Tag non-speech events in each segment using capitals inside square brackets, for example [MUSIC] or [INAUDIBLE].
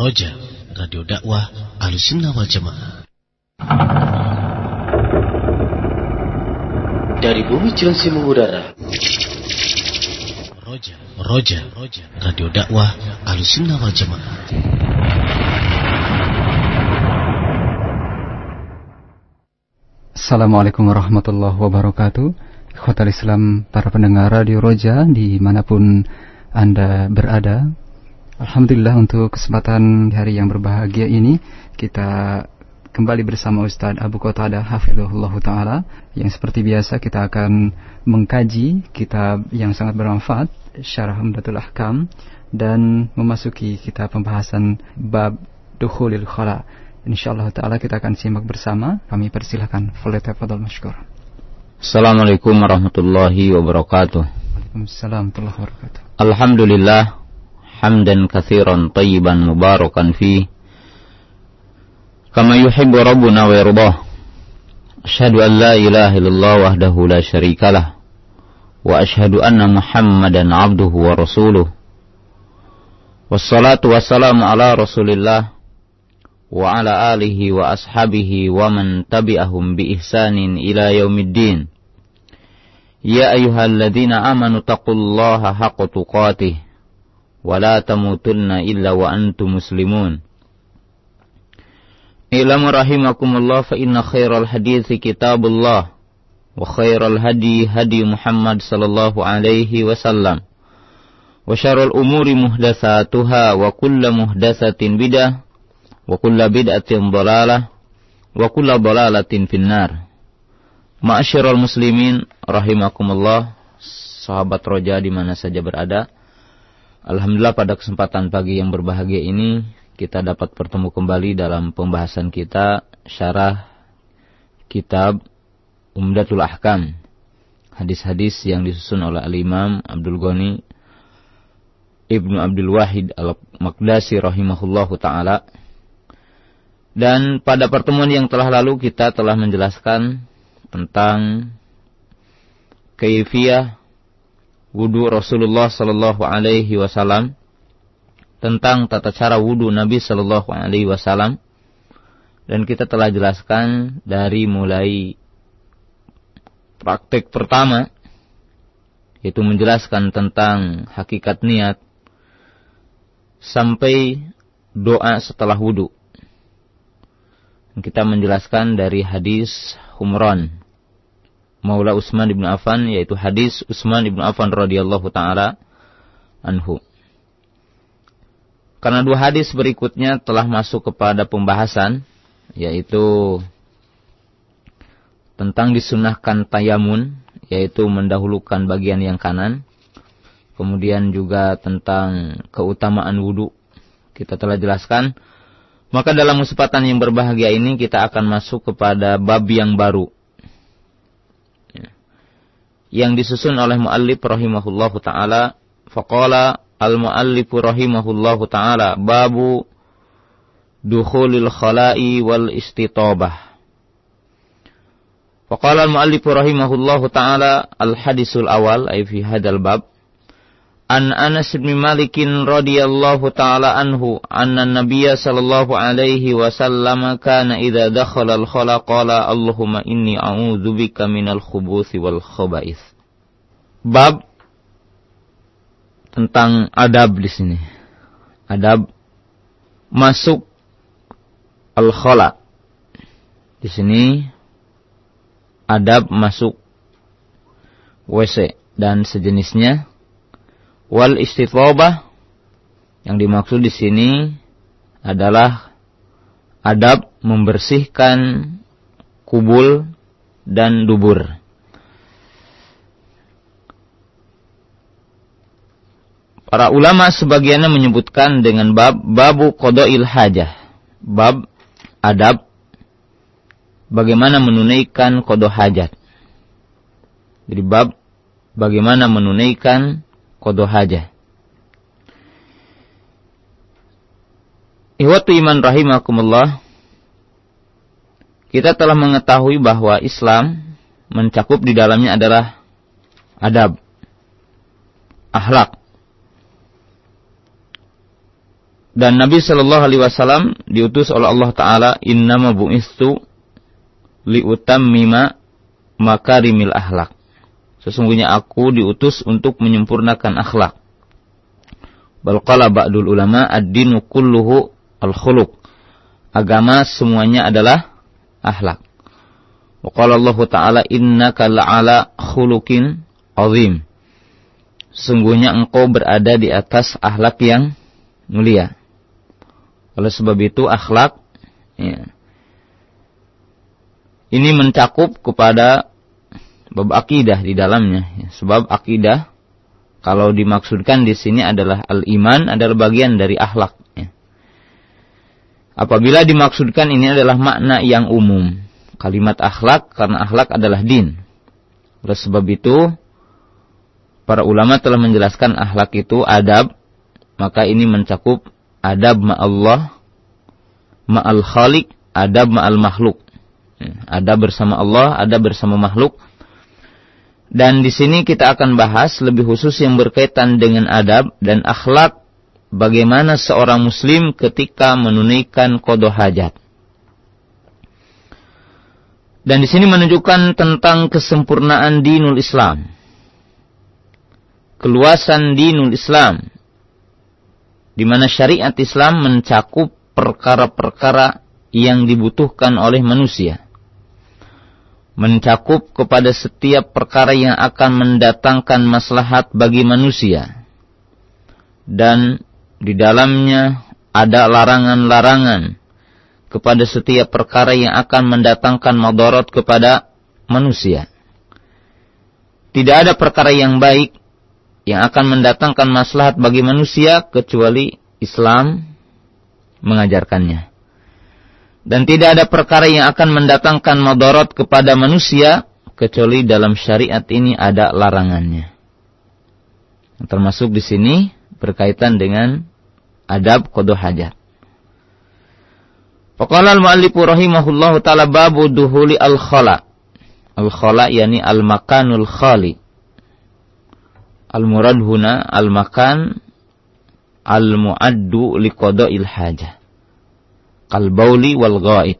Roja, Radio Dakwah Ahlussunnah Wal Jamaah. Dari bumi Cilengsi mengudara. Roja, Roja, Roja, Radio Dakwah Ahlussunnah Wal Jamaah. Assalamualaikum warahmatullahi wabarakatuh Ikhwatal Islam, para pendengar Radio Roja di mana pun Anda berada Alhamdulillah untuk kesempatan di hari yang berbahagia ini Kita kembali bersama Ustadz Abu Qatada Hafizullah Ta'ala Yang seperti biasa kita akan mengkaji kitab yang sangat bermanfaat Syarah Umdatul Ahkam Dan memasuki kitab pembahasan bab Dukhulil Khala. InsyaAllah Ta'ala kita akan simak bersama Kami persilahkan. Fadal Mashkur Assalamualaikum warahmatullahi wabarakatuh. Waalaikumsalam warahmatullahi wabarakatuh. Alhamdulillah حمدا كثيرا طيبا مباركا فيه. كما يحب ربنا ويرضاه. أشهد أن لا إله إلا الله وحده لا شريك له. وأشهد أن محمدا عبده ورسوله. والصلاة والسلام على رسول الله وعلى آله وأصحابه ومن تبعهم بإحسان إلى يوم الدين. يا أيها الذين آمنوا اتقوا الله حق تقاته. ولا تموتن إلا وأنتم مسلمون اعلموا رحمكم الله فإن خير الحديث كتاب الله وخير الهدي هدي محمد صلى الله عليه وسلم وشر الأمور محدثاتها وكل محدثة بدعة وكل بدعة ضلالة وكل ضلالة في النار Ma'asyiral muslimin rahimakumullah sahabat roja di mana saja berada Alhamdulillah pada kesempatan pagi yang berbahagia ini kita dapat bertemu kembali dalam pembahasan kita syarah kitab Umdatul Ahkam. Hadis-hadis yang disusun oleh Al-Imam Abdul Ghani Ibnu Abdul Wahid Al-Maqdasi rahimahullahu taala. Dan pada pertemuan yang telah lalu kita telah menjelaskan tentang kaifiyah wudhu Rasulullah Sallallahu Alaihi Wasallam tentang tata cara wudhu Nabi Sallallahu Alaihi Wasallam dan kita telah jelaskan dari mulai praktek pertama yaitu menjelaskan tentang hakikat niat sampai doa setelah wudhu. Kita menjelaskan dari hadis Humran Maula Utsman bin Affan yaitu hadis Utsman bin Affan radhiyallahu taala anhu. Karena dua hadis berikutnya telah masuk kepada pembahasan yaitu tentang disunahkan tayamun yaitu mendahulukan bagian yang kanan. Kemudian juga tentang keutamaan wudhu kita telah jelaskan. Maka dalam kesempatan yang berbahagia ini kita akan masuk kepada bab yang baru yang disusun oleh muallif rahimahullahu taala. Faqala al muallif rahimahullahu taala babu dukhulil khala'i wal istitabah faqala al muallif rahimahullahu taala al hadisul awal ay fi hadzal bab An Anas bin Malik radhiyallahu taala anhu anna Nabiy sallallahu alaihi wasallam kana idza dakhala al-khala qala Allahumma inni a'udzu bika minal khubuthi wal khaba'ith. Bab tentang adab di sini. Adab masuk al-khala. Di sini adab masuk WC dan sejenisnya Wal istitobah yang dimaksud di sini adalah adab membersihkan kubul dan dubur. Para ulama sebagiannya menyebutkan dengan bab babu kodoil hajah. Bab adab bagaimana menunaikan kodo hajat. Jadi bab bagaimana menunaikan kodoh hajah. Ihwatu iman rahimakumullah. Kita telah mengetahui bahwa Islam mencakup di dalamnya adalah adab, akhlak. dan Nabi Shallallahu Alaihi Wasallam diutus oleh Allah Taala innama bu'istu liutammima makarimil ahlak. Sesungguhnya aku diutus untuk menyempurnakan akhlak. Balqala ba'dul ulama ad-dinu kulluhu al-khuluq. Agama semuanya adalah akhlak. Waqala Allah Ta'ala innaka la'ala khuluqin azim. Sungguhnya engkau berada di atas akhlak yang mulia. Oleh sebab itu akhlak ya, ini mencakup kepada bab akidah di dalamnya. Ya, sebab akidah kalau dimaksudkan di sini adalah al-iman adalah bagian dari akhlak. Ya. Apabila dimaksudkan ini adalah makna yang umum. Kalimat akhlak karena akhlak adalah din. Oleh sebab itu, para ulama telah menjelaskan akhlak itu adab, maka ini mencakup adab ma'allah, ma'al khalik, adab ma'al makhluk. Ya, adab bersama Allah, adab bersama makhluk, dan di sini kita akan bahas lebih khusus yang berkaitan dengan adab dan akhlak bagaimana seorang muslim ketika menunaikan kodoh hajat. Dan di sini menunjukkan tentang kesempurnaan dinul Islam. Keluasan dinul Islam. Di mana syariat Islam mencakup perkara-perkara yang dibutuhkan oleh manusia mencakup kepada setiap perkara yang akan mendatangkan maslahat bagi manusia. Dan di dalamnya ada larangan-larangan kepada setiap perkara yang akan mendatangkan madarat kepada manusia. Tidak ada perkara yang baik yang akan mendatangkan maslahat bagi manusia kecuali Islam mengajarkannya. Dan tidak ada perkara yang akan mendatangkan madarat kepada manusia kecuali dalam syariat ini ada larangannya. Termasuk di sini berkaitan dengan adab qada hajat. Faqala al-mu'allifu rahimahullahu taala babu duhuli al-khala. Al-khala yani al-makanul khali. Al-murad huna al-makan al-mu'addu liqada'il hajah kalbauli wal ghaid.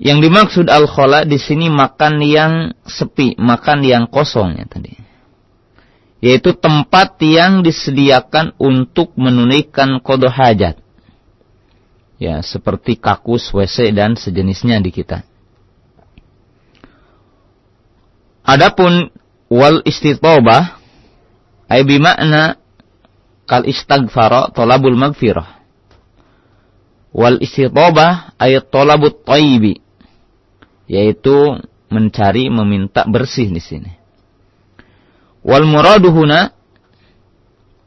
Yang dimaksud al-khala di sini makan yang sepi, makan yang kosong ya tadi. Yaitu tempat yang disediakan untuk menunaikan kodo hajat. Ya, seperti kakus, WC dan sejenisnya di kita. Adapun wal istitobah ay bimakna kal istaghfara talabul magfirah Wal istitobah ayat tolabut taibi. Yaitu mencari, meminta bersih di sini. Wal muraduhuna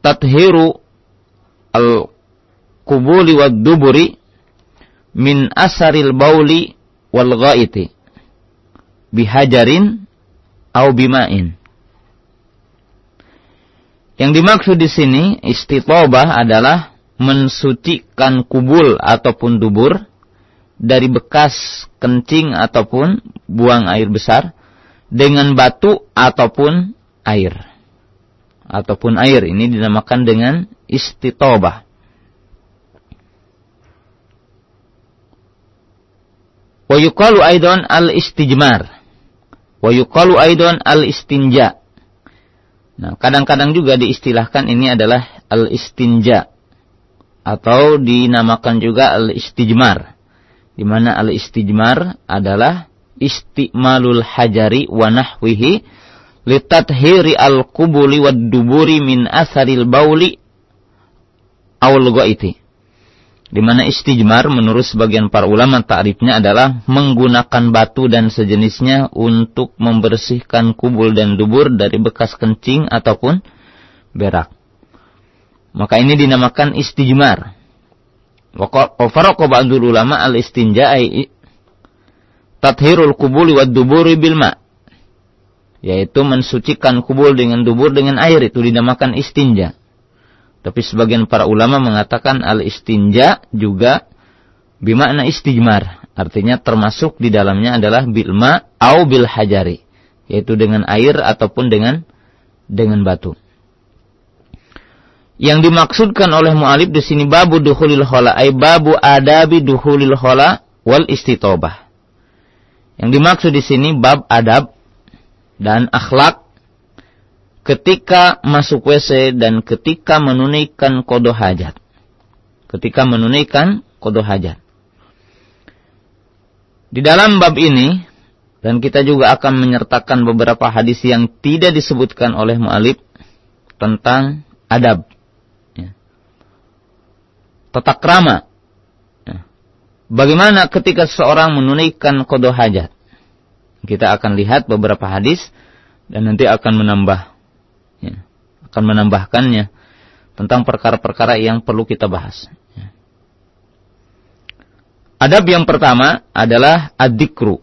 tathiru al kubuli wad duburi min asaril bauli wal ghaiti bihajarin au bimain. Yang dimaksud di sini istitobah adalah mensucikan kubul ataupun dubur dari bekas kencing ataupun buang air besar dengan batu ataupun air. Ataupun air ini dinamakan dengan istitobah. Wa yuqalu aidan al-istijmar. Wa yuqalu aidan al-istinja. Nah, kadang-kadang juga diistilahkan ini adalah al-istinja atau dinamakan juga al-istijmar di mana al-istijmar adalah istimalul hajari wa nahwihi litathiri al-qubuli wad duburi min asaril bauli awal ghaiti di mana istijmar menurut sebagian para ulama takrifnya adalah menggunakan batu dan sejenisnya untuk membersihkan kubul dan dubur dari bekas kencing ataupun berak. Maka ini dinamakan istijmar. Wa faraqo ba'dul ulama al-istinja'i tathirul kubuli wad duburi bil ma. Yaitu mensucikan kubul dengan dubur dengan air itu dinamakan istinja. Tapi sebagian para ulama mengatakan al-istinja juga bimakna istijmar. Artinya termasuk di dalamnya adalah bilma au bil hajari. Yaitu dengan air ataupun dengan dengan batu. Yang dimaksudkan oleh mu'alib di sini babu duhulil khola, ay babu adabi duhulil khola wal istitobah. Yang dimaksud di sini bab adab dan akhlak ketika masuk WC dan ketika menunaikan kodo hajat. Ketika menunaikan kodo hajat. Di dalam bab ini dan kita juga akan menyertakan beberapa hadis yang tidak disebutkan oleh mu'alib tentang adab tata krama. Ya. Bagaimana ketika seseorang menunaikan kodoh hajat? Kita akan lihat beberapa hadis dan nanti akan menambah, ya, akan menambahkannya tentang perkara-perkara yang perlu kita bahas. Ya. Adab yang pertama adalah ad-dikru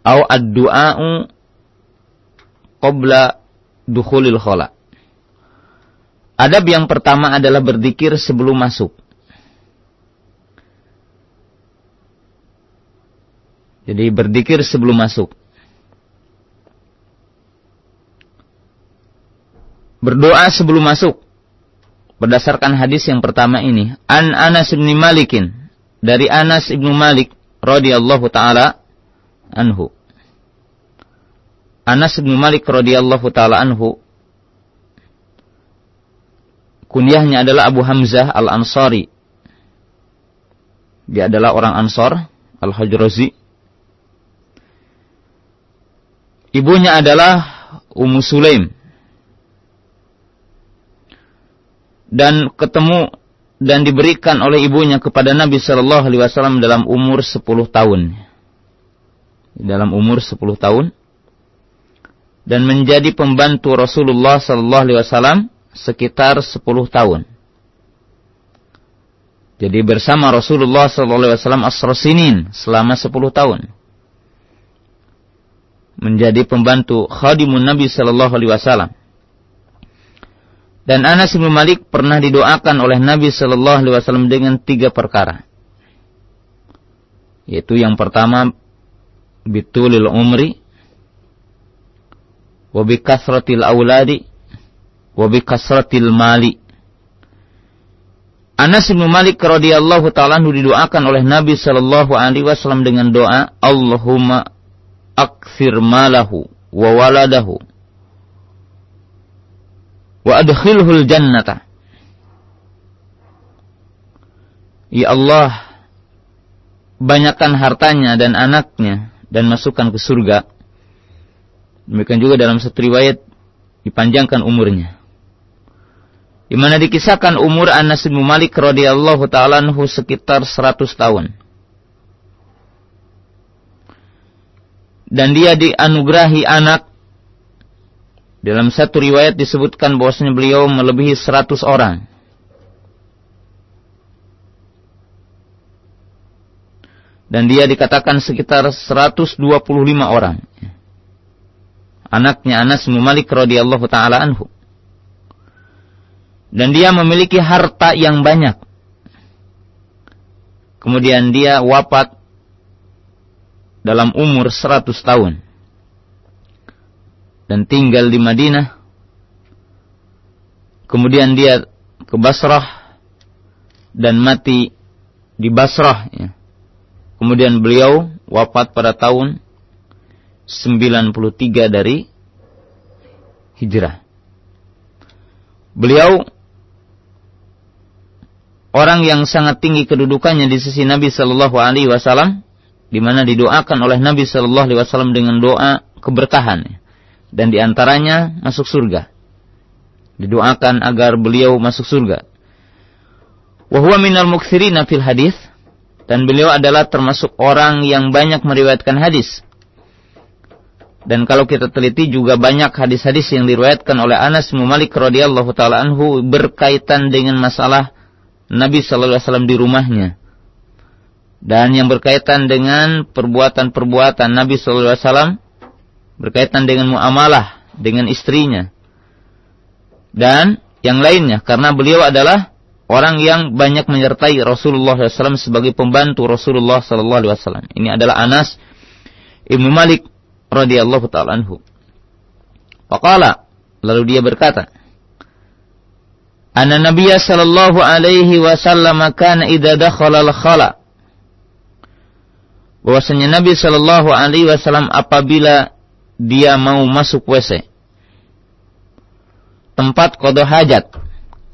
atau ad-du'a'u qabla dukhulil khala. Adab yang pertama adalah berzikir sebelum masuk. Jadi berzikir sebelum masuk. Berdoa sebelum masuk. Berdasarkan hadis yang pertama ini, An Anas bin Malikin dari Anas bin Malik radhiyallahu taala anhu. Anas bin Malik radhiyallahu taala anhu kunyahnya adalah Abu Hamzah Al-Ansari. Dia adalah orang Ansor, Al-Hajrazi. Ibunya adalah Ummu Sulaim. Dan ketemu dan diberikan oleh ibunya kepada Nabi Shallallahu Alaihi Wasallam dalam umur 10 tahun. Dalam umur 10 tahun dan menjadi pembantu Rasulullah Shallallahu Alaihi Wasallam sekitar 10 tahun. Jadi bersama Rasulullah SAW asrosinin selama 10 tahun. Menjadi pembantu khadimun Nabi Wasallam. Dan Anas bin Malik pernah didoakan oleh Nabi Wasallam dengan tiga perkara. Yaitu yang pertama bitulil umri, wabikasratil auladi, wabi kasratil mali. Anas bin Malik radhiyallahu taala didoakan oleh Nabi sallallahu alaihi wasallam dengan doa Allahumma akthir malahu wa waladahu wa adkhilhul jannata. Ya Allah, banyakkan hartanya dan anaknya dan masukkan ke surga. Demikian juga dalam satu riwayat dipanjangkan umurnya di mana dikisahkan umur Anas bin Malik radhiyallahu taala anhu sekitar 100 tahun. Dan dia dianugerahi anak dalam satu riwayat disebutkan bahwasanya beliau melebihi 100 orang. Dan dia dikatakan sekitar 125 orang. Anaknya Anas bin Malik radhiyallahu taala anhu. Dan dia memiliki harta yang banyak. Kemudian dia wafat dalam umur 100 tahun. Dan tinggal di Madinah. Kemudian dia ke Basrah dan mati di Basrah. Ya. Kemudian beliau wafat pada tahun 93 dari hijrah. Beliau orang yang sangat tinggi kedudukannya di sisi Nabi Shallallahu Alaihi Wasallam, di mana didoakan oleh Nabi Shallallahu Alaihi Wasallam dengan doa keberkahan dan di antaranya masuk surga. Didoakan agar beliau masuk surga. Wahwa minal mukthirina fil hadis dan beliau adalah termasuk orang yang banyak meriwayatkan hadis. Dan kalau kita teliti juga banyak hadis-hadis yang diriwayatkan oleh Anas bin Malik radhiyallahu taala anhu berkaitan dengan masalah Nabi sallallahu alaihi wasallam di rumahnya. Dan yang berkaitan dengan perbuatan-perbuatan Nabi sallallahu alaihi wasallam berkaitan dengan muamalah dengan istrinya. Dan yang lainnya karena beliau adalah orang yang banyak menyertai Rasulullah SAW sebagai pembantu Rasulullah SAW. Ini adalah Anas ibnu Malik radhiyallahu taala anhu. Lalu dia berkata, anna Nabiya sallallahu alaihi wasallam kana idza dakhala al-khala. Bahwasanya Nabi sallallahu alaihi wasallam apabila dia mau masuk WC tempat qada hajat.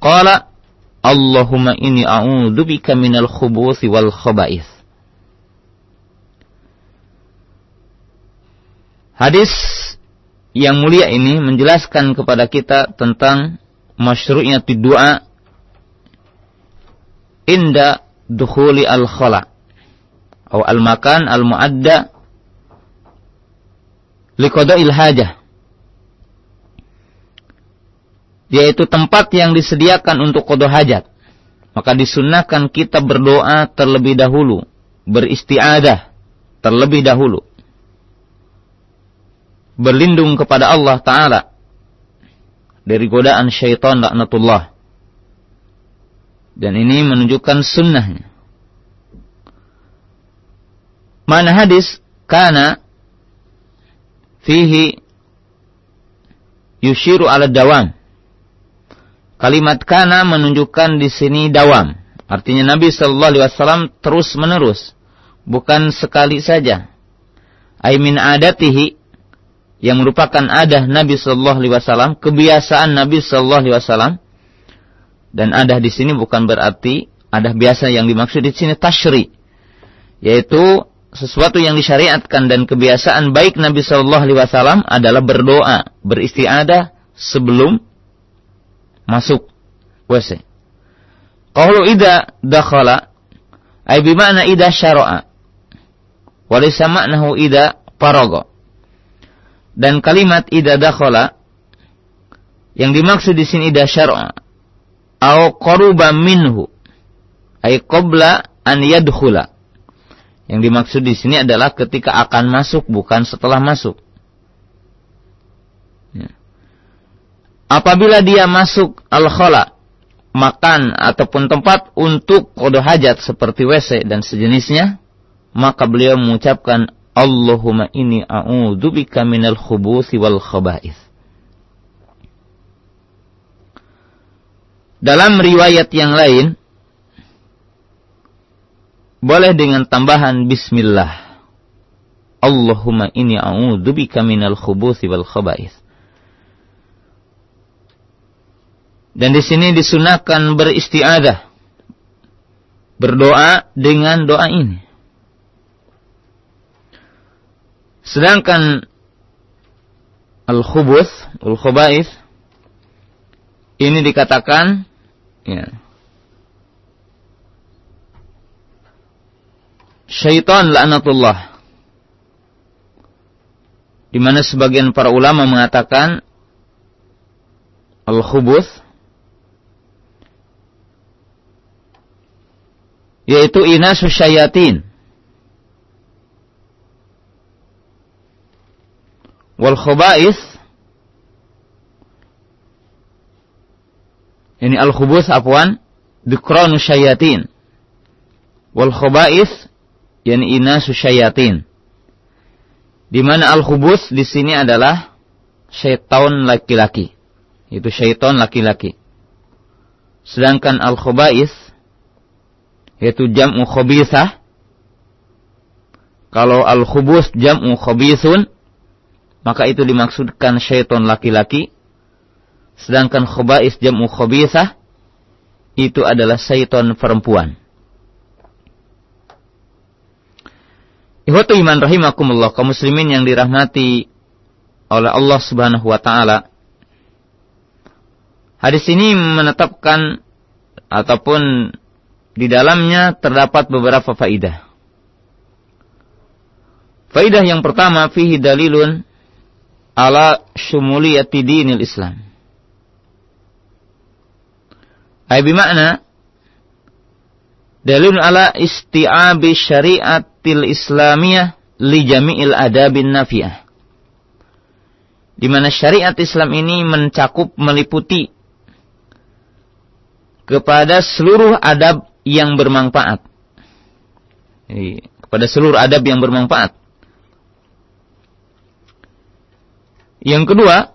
Qala Allahumma inni a'udzu bika minal khubuthi wal khaba'ith. Hadis yang mulia ini menjelaskan kepada kita tentang masyru'nya doa inda dukhuli al-khala atau al-makan al-muadda liqada'il hajah yaitu tempat yang disediakan untuk qada hajat. Maka disunahkan kita berdoa terlebih dahulu beristiadah terlebih dahulu berlindung kepada Allah Ta'ala dari godaan syaitan laknatullah. Dan ini menunjukkan sunnahnya. Mana hadis kana fihi yushiru ala dawam. Kalimat kana menunjukkan di sini dawam. Artinya Nabi Shallallahu Alaihi Wasallam terus menerus, bukan sekali saja. Aimin adatihi yang merupakan adah Nabi Shallallahu Alaihi Wasallam, kebiasaan Nabi Shallallahu Alaihi Wasallam, dan adah di sini bukan berarti adah biasa yang dimaksud di sini tashri, yaitu sesuatu yang disyariatkan dan kebiasaan baik Nabi Shallallahu Alaihi Wasallam adalah berdoa, beristiadah sebelum masuk WC. Kalau ida dakhala, ay bimana ida syara'a. Walisa maknahu ida paraga dan kalimat ida dakhala yang dimaksud di sini ida syar'a au qaruba minhu ay qabla an yadkhula yang dimaksud di sini adalah ketika akan masuk bukan setelah masuk ya. apabila dia masuk al-khala makan ataupun tempat untuk kodoh hajat seperti WC dan sejenisnya maka beliau mengucapkan Allahumma inni a'udzubika minal khubuthi wal khaba'ith. Dalam riwayat yang lain boleh dengan tambahan bismillah. Allahumma inni a'udzubika minal khubuthi wal khaba'ith. Dan di sini disunahkan beristiadah. Berdoa dengan doa ini. Sedangkan al-khubuth, al-khubaith ini dikatakan ya, syaitan laknatullah. Di mana sebagian para ulama mengatakan al-khubuth yaitu inasus syayatin wal khubais. Ini al khubus afwan dikranu syayatin. Wal khubais yani inasu syayatin. Di mana al khubus di sini adalah syaitan laki-laki. Itu syaitan laki-laki. Sedangkan al khubais yaitu jam'u khabisah kalau al khubus jam'u khabisun maka itu dimaksudkan syaitan laki-laki. Sedangkan khobais jam'u khobisah, itu adalah syaitan perempuan. Ihwatu iman rahimakumullah, kaum muslimin yang dirahmati oleh Allah subhanahu wa ta'ala. Hadis ini menetapkan ataupun di dalamnya terdapat beberapa faidah. Faidah yang pertama fihi dalilun ala syumuliyati dinil Islam. Ay bimakna dalil ala isti'abi syariatil islamiyah li jami'il adabin nafi'ah. Di mana syariat Islam ini mencakup meliputi kepada seluruh adab yang bermanfaat. Jadi, kepada seluruh adab yang bermanfaat. Yang kedua,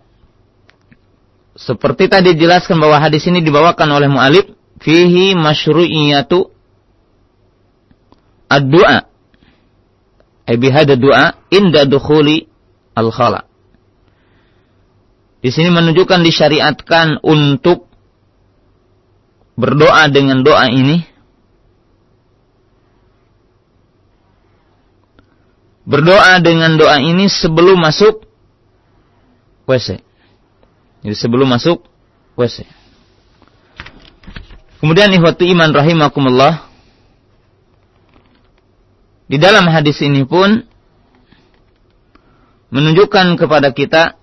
seperti tadi dijelaskan bahwa hadis ini dibawakan oleh mu'alib fihi masyru'iyatu ad-du'a. Ay bihada du'a inda dukhuli al-khala. Di sini menunjukkan disyariatkan untuk berdoa dengan doa ini. Berdoa dengan doa ini sebelum masuk WC. Jadi sebelum masuk WC. Kemudian ihwatu iman rahimakumullah. Di dalam hadis ini pun menunjukkan kepada kita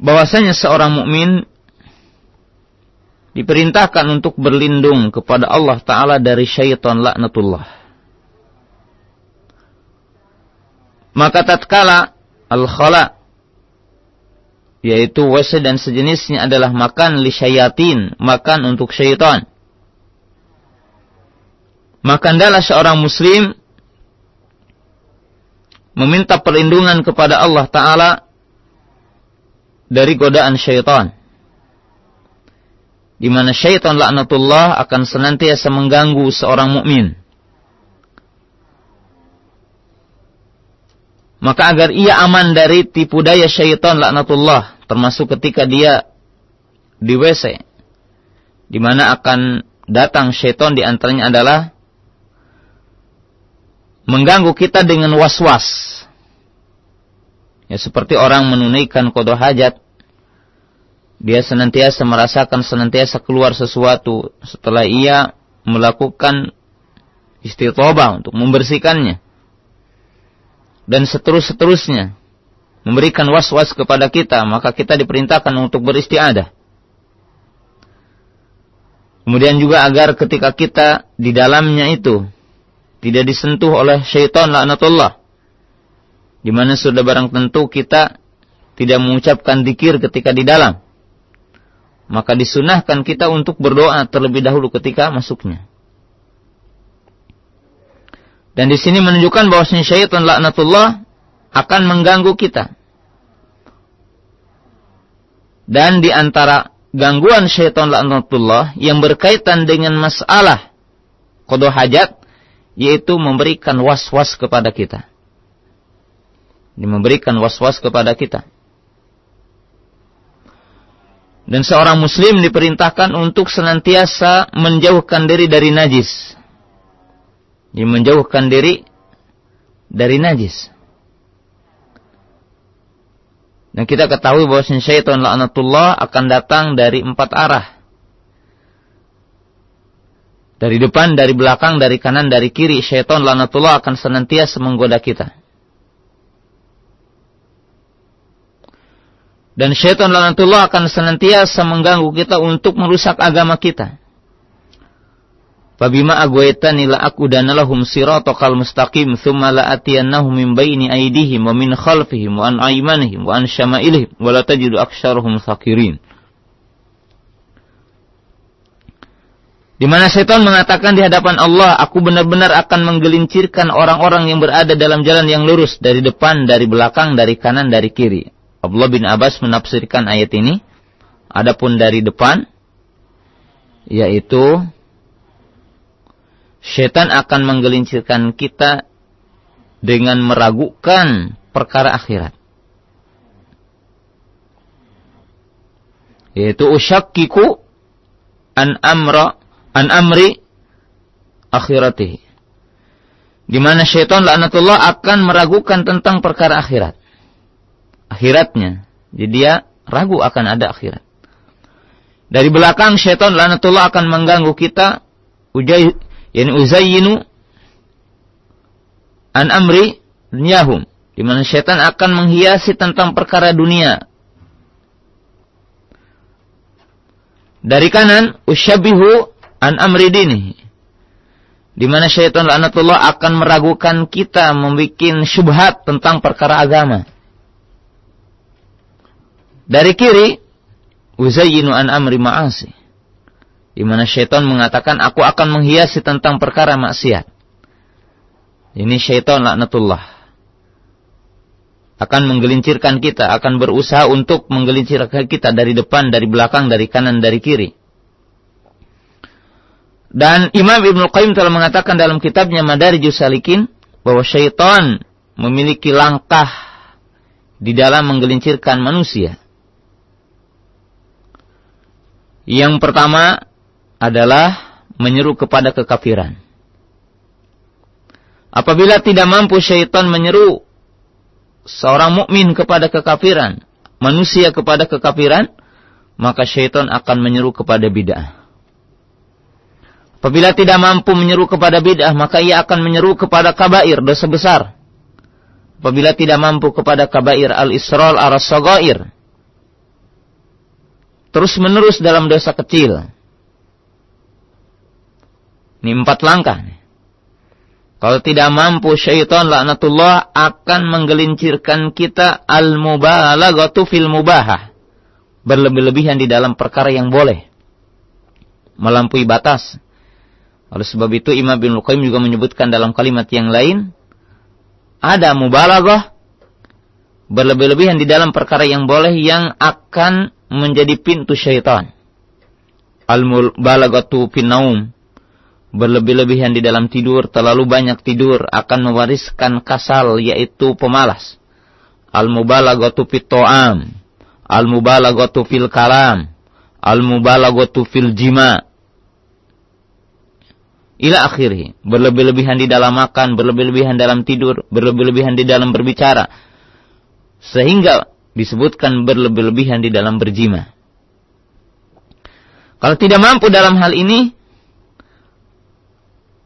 bahwasanya seorang mukmin diperintahkan untuk berlindung kepada Allah taala dari syaitan laknatullah. Maka tatkala al-khala yaitu WC dan sejenisnya adalah makan li syayatin, makan untuk syaitan. Maka adalah seorang muslim meminta perlindungan kepada Allah Ta'ala dari godaan syaitan. Di mana syaitan laknatullah akan senantiasa mengganggu seorang mukmin. Maka agar ia aman dari tipu daya syaitan laknatullah, termasuk ketika dia di WC di mana akan datang syaitan di antaranya adalah mengganggu kita dengan was-was. Ya seperti orang menunaikan kodoh hajat. Dia senantiasa merasakan senantiasa keluar sesuatu setelah ia melakukan istitoba untuk membersihkannya. Dan seterus-seterusnya memberikan was-was kepada kita, maka kita diperintahkan untuk beristiadah. Kemudian juga agar ketika kita di dalamnya itu tidak disentuh oleh syaitan laknatullah. Di mana sudah barang tentu kita tidak mengucapkan dikir ketika di dalam. Maka disunahkan kita untuk berdoa terlebih dahulu ketika masuknya. Dan di sini menunjukkan bahwa syaitan laknatullah akan mengganggu kita. Dan di antara gangguan syaitan laknatullah yang berkaitan dengan masalah kodoh hajat, yaitu memberikan was-was kepada kita. Ini memberikan was-was kepada kita. Dan seorang muslim diperintahkan untuk senantiasa menjauhkan diri dari najis. Dia menjauhkan diri dari najis. Dan kita ketahui bahwa syaitan laknatullah akan datang dari empat arah. Dari depan, dari belakang, dari kanan, dari kiri. Syaitan laknatullah akan senantiasa menggoda kita. Dan syaitan laknatullah akan senantiasa mengganggu kita untuk merusak agama kita. Fabima agwaitani la aqudana lahum siratal mustaqim thumma la atiyannahum min baini aydihim wa min khalfihim wa an aymanihim wa an syama'ilihim wa la tajidu aktsarahum sakirin. Di mana setan mengatakan di hadapan Allah, aku benar-benar akan menggelincirkan orang-orang yang berada dalam jalan yang lurus dari depan, dari belakang, dari kanan, dari kiri. Abdullah bin Abbas menafsirkan ayat ini. Adapun dari depan, yaitu Setan akan menggelincirkan kita dengan meragukan perkara akhirat. Yaitu usyakkiku an amra an amri akhirati. Di mana syaitan laknatullah akan meragukan tentang perkara akhirat. Akhiratnya. Jadi dia ragu akan ada akhirat. Dari belakang syaitan laknatullah akan mengganggu kita yani uzayyinu an amri dunyahum di mana setan akan menghiasi tentang perkara dunia. Dari kanan usyabihu an amri dini. Di mana syaitan laknatullah akan meragukan kita membuat syubhat tentang perkara agama. Dari kiri uzayyinu an amri ma'asi di mana syaitan mengatakan aku akan menghiasi tentang perkara maksiat. Ini syaitan laknatullah akan menggelincirkan kita, akan berusaha untuk menggelincirkan kita dari depan, dari belakang, dari kanan, dari kiri. Dan Imam Ibn Qayyim telah mengatakan dalam kitabnya Madarijus Salikin bahwa syaitan memiliki langkah di dalam menggelincirkan manusia. Yang pertama adalah menyeru kepada kekafiran. Apabila tidak mampu syaitan menyeru seorang mukmin kepada kekafiran, manusia kepada kekafiran, maka syaitan akan menyeru kepada bid'ah. Apabila tidak mampu menyeru kepada bid'ah, maka ia akan menyeru kepada kabair, dosa besar. Apabila tidak mampu kepada kabair al-isral ar-sagair, terus menerus dalam dosa kecil. Ini empat langkah. Kalau tidak mampu syaitan laknatullah akan menggelincirkan kita al-mubalaghatu fil mubahah. Berlebih-lebihan di dalam perkara yang boleh. Melampaui batas. Oleh sebab itu Imam bin Qayyim juga menyebutkan dalam kalimat yang lain ada mubalaghah berlebih-lebihan di dalam perkara yang boleh yang akan menjadi pintu syaitan. Al-mubalaghatu fin naum berlebih-lebihan di dalam tidur, terlalu banyak tidur akan mewariskan kasal yaitu pemalas. Al-mubalaghatu fit ta'am, al-mubalaghatu fil kalam, al-mubalaghatu fil jima. Ila akhirih, berlebih-lebihan di dalam makan, berlebih-lebihan dalam tidur, berlebih-lebihan di dalam berbicara. Sehingga disebutkan berlebih-lebihan di dalam berjima. Kalau tidak mampu dalam hal ini,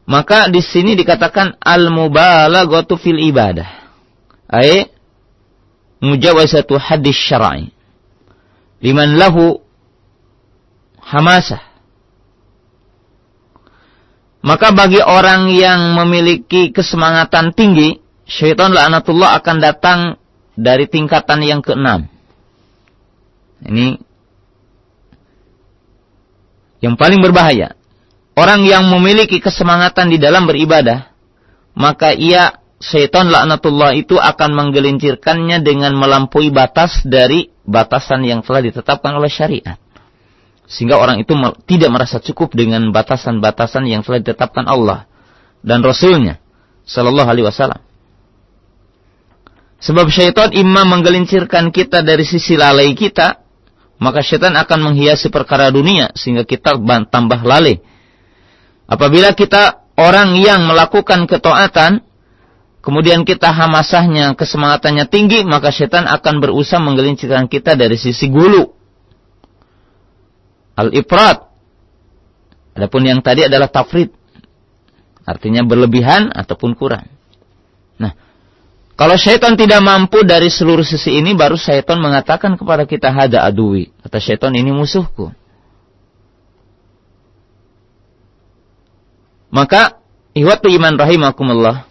maka di sini dikatakan al-mubalaghatu fil ibadah. Ai mujawazatu hadis syar'i. Liman lahu hamasah. Maka bagi orang yang memiliki kesemangatan tinggi, syaitan laknatullah akan datang dari tingkatan yang keenam. Ini yang paling berbahaya orang yang memiliki kesemangatan di dalam beribadah, maka ia syaitan laknatullah itu akan menggelincirkannya dengan melampaui batas dari batasan yang telah ditetapkan oleh syariat. Sehingga orang itu tidak merasa cukup dengan batasan-batasan yang telah ditetapkan Allah dan Rasulnya Sallallahu Alaihi Wasallam. Sebab syaitan imam menggelincirkan kita dari sisi lalai kita, maka syaitan akan menghiasi perkara dunia sehingga kita tambah lalai Apabila kita orang yang melakukan ketaatan, kemudian kita hamasahnya, kesemangatannya tinggi, maka setan akan berusaha menggelincirkan kita dari sisi gulu. Al-ifrat. Adapun yang tadi adalah tafrid. Artinya berlebihan ataupun kurang. Nah, kalau syaitan tidak mampu dari seluruh sisi ini, baru syaitan mengatakan kepada kita, hada adui. Kata syaitan, ini musuhku. Maka ihwatu iman rahimakumullah.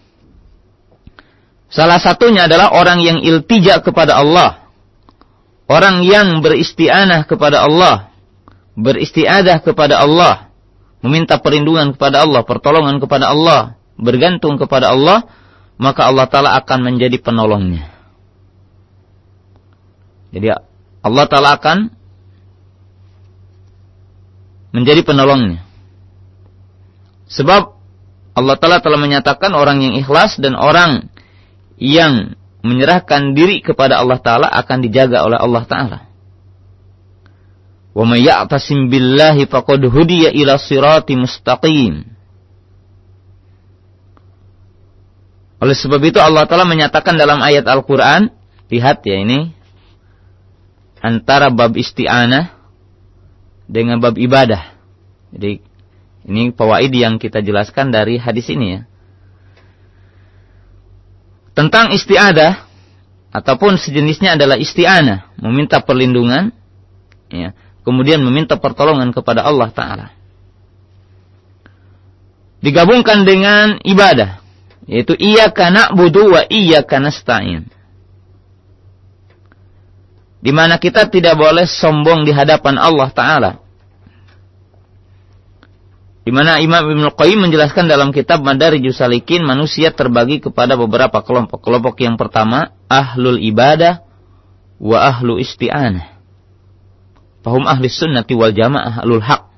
Salah satunya adalah orang yang iltija kepada Allah. Orang yang beristianah kepada Allah. Beristiadah kepada Allah. Meminta perlindungan kepada Allah, pertolongan kepada Allah, bergantung kepada Allah, maka Allah Ta'ala akan menjadi penolongnya. Jadi Allah Ta'ala akan menjadi penolongnya. Sebab Allah Ta'ala telah menyatakan orang yang ikhlas dan orang yang menyerahkan diri kepada Allah Ta'ala akan dijaga oleh Allah Ta'ala. May ya'tasim billahi faqad hudiya ila sirati mustaqim. Oleh sebab itu Allah Ta'ala menyatakan dalam ayat Al-Quran, lihat ya ini, antara bab isti'anah dengan bab ibadah. Jadi ini fawaid yang kita jelaskan dari hadis ini ya. Tentang istiadah ataupun sejenisnya adalah isti'anah, meminta perlindungan ya, kemudian meminta pertolongan kepada Allah taala. Digabungkan dengan ibadah, yaitu iyyaka na'budu wa iyyaka nasta'in. Di mana kita tidak boleh sombong di hadapan Allah taala Di mana Imam Ibnu Qayyim menjelaskan dalam kitab Madarijus Salikin manusia terbagi kepada beberapa kelompok. Kelompok yang pertama ahlul ibadah wa ahlu isti'anah. Fahum ahli sunnati wal jamaah ahlul haq.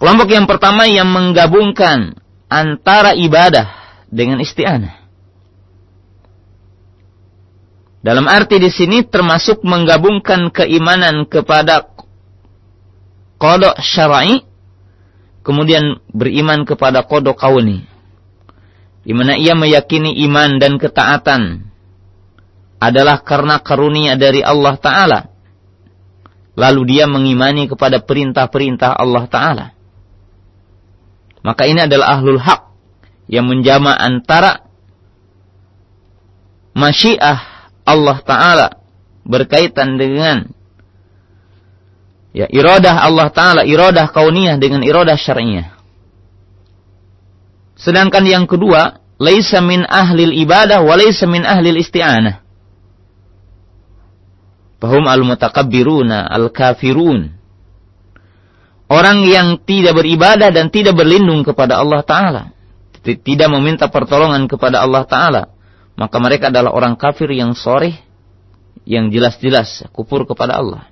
Kelompok yang pertama yang menggabungkan antara ibadah dengan isti'anah. Dalam arti di sini termasuk menggabungkan keimanan kepada kodok syar'i kemudian beriman kepada kodok kauni di mana ia meyakini iman dan ketaatan adalah karena karunia dari Allah taala. Lalu dia mengimani kepada perintah-perintah Allah taala. Maka ini adalah ahlul hak yang menjama antara masyiah Allah Ta'ala berkaitan dengan ya iradah Allah Ta'ala, iradah kauniyah dengan iradah syar'iyah. Sedangkan yang kedua, laisa min ahlil ibadah wa laisa min ahlil isti'anah. Fahum al-mutakabbiruna al-kafirun. Orang yang tidak beribadah dan tidak berlindung kepada Allah Ta'ala. Tidak meminta pertolongan kepada Allah Ta'ala maka mereka adalah orang kafir yang soreh, yang jelas-jelas kufur kepada Allah.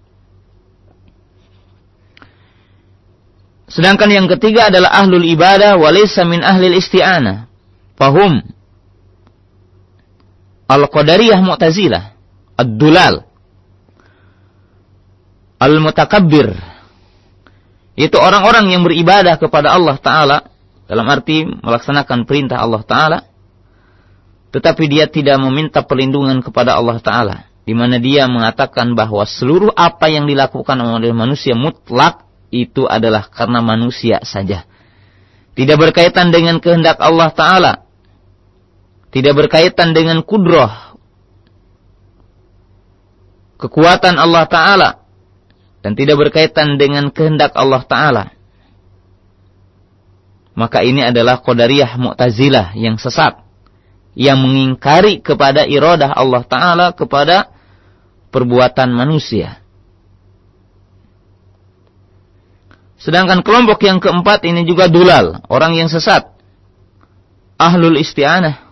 Sedangkan yang ketiga adalah ahlul ibadah walaysa min ahlil isti'anah. Fahum al-qadariyah mu'tazilah, ad-dulal, al-mutakabbir. Itu orang-orang yang beribadah kepada Allah Ta'ala dalam arti melaksanakan perintah Allah Ta'ala tetapi dia tidak meminta perlindungan kepada Allah Ta'ala. Di mana dia mengatakan bahwa seluruh apa yang dilakukan oleh manusia mutlak itu adalah karena manusia saja. Tidak berkaitan dengan kehendak Allah Ta'ala. Tidak berkaitan dengan kudroh. Kekuatan Allah Ta'ala. Dan tidak berkaitan dengan kehendak Allah Ta'ala. Maka ini adalah Qadariyah Mu'tazilah yang sesat yang mengingkari kepada iradah Allah Ta'ala kepada perbuatan manusia. Sedangkan kelompok yang keempat ini juga dulal, orang yang sesat. Ahlul isti'anah.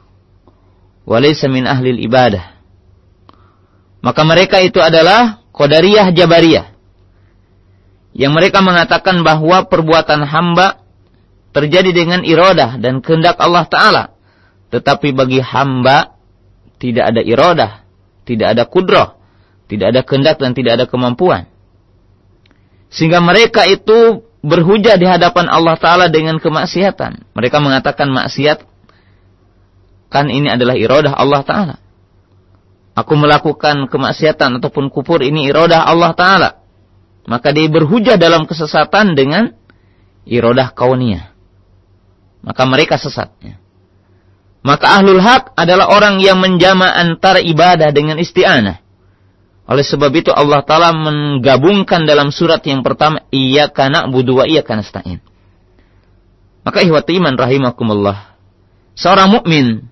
Walaysa min ahlil ibadah. Maka mereka itu adalah Qadariyah Jabariyah. Yang mereka mengatakan bahwa perbuatan hamba terjadi dengan iradah dan kehendak Allah Ta'ala. Tetapi bagi hamba tidak ada iradah, tidak ada kudroh, tidak ada kehendak dan tidak ada kemampuan. Sehingga mereka itu berhujah di hadapan Allah Ta'ala dengan kemaksiatan. Mereka mengatakan maksiat, kan ini adalah iradah Allah Ta'ala. Aku melakukan kemaksiatan ataupun kufur ini iradah Allah Ta'ala. Maka dia berhujah dalam kesesatan dengan iradah kauniyah. Maka mereka sesatnya. Maka ahlul hak adalah orang yang menjama antara ibadah dengan isti'anah. Oleh sebab itu Allah Ta'ala menggabungkan dalam surat yang pertama, Iya kana budu wa iya kana sta'in. Maka ihwati iman rahimakumullah. Seorang mukmin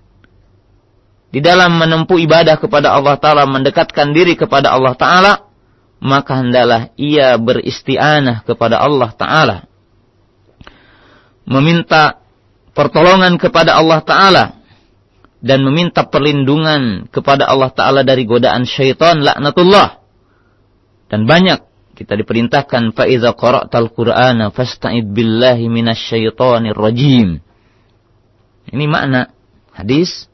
di dalam menempuh ibadah kepada Allah Ta'ala, mendekatkan diri kepada Allah Ta'ala, maka hendaklah ia beristianah kepada Allah Ta'ala. Meminta pertolongan kepada Allah Ta'ala dan meminta perlindungan kepada Allah Ta'ala dari godaan syaitan laknatullah. Dan banyak kita diperintahkan fa'iza qara'tal qur'ana fasta'id billahi minasyaitonir rajim. Ini makna hadis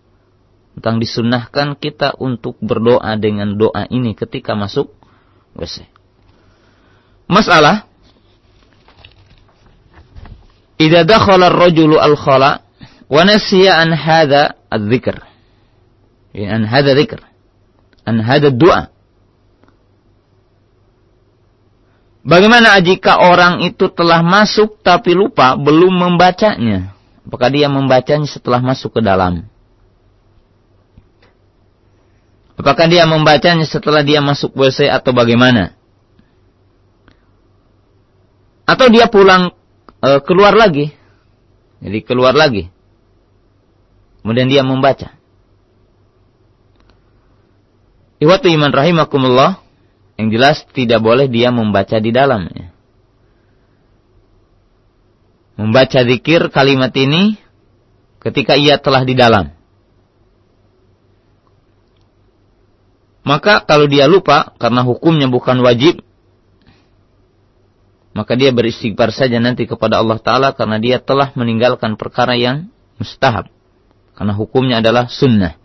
tentang disunnahkan kita untuk berdoa dengan doa ini ketika masuk WC. Masalah Idza dakhala ar-rajulu al-khala wa nasiya an hadza الذكر أن هذا ذكر أن هذا الدعاء Bagaimana jika orang itu telah masuk tapi lupa belum membacanya? Apakah dia membacanya setelah masuk ke dalam? Apakah dia membacanya setelah dia masuk WC atau bagaimana? Atau dia pulang e, keluar lagi? Jadi keluar lagi. Kemudian dia membaca. Iwatu iman rahimakumullah. Yang jelas tidak boleh dia membaca di dalamnya. membaca zikir kalimat ini ketika ia telah di dalam. Maka kalau dia lupa karena hukumnya bukan wajib, maka dia beristighfar saja nanti kepada Allah Ta'ala karena dia telah meninggalkan perkara yang mustahab. Karena hukumnya adalah sunnah.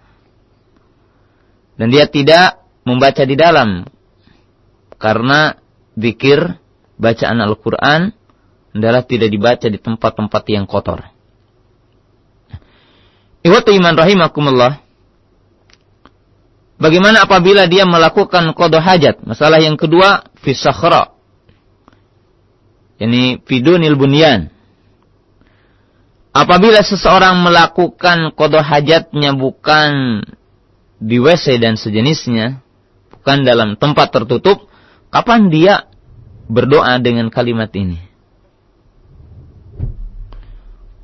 Dan dia tidak membaca di dalam. Karena zikir, bacaan Al-Quran adalah tidak dibaca di tempat-tempat yang kotor. Iwatu iman rahimakumullah. Bagaimana apabila dia melakukan kodoh hajat? Masalah yang kedua, fisakhra. Yani fidunil bunyan. Apabila seseorang melakukan kodoh hajatnya bukan di WC dan sejenisnya, bukan dalam tempat tertutup, kapan dia berdoa dengan kalimat ini?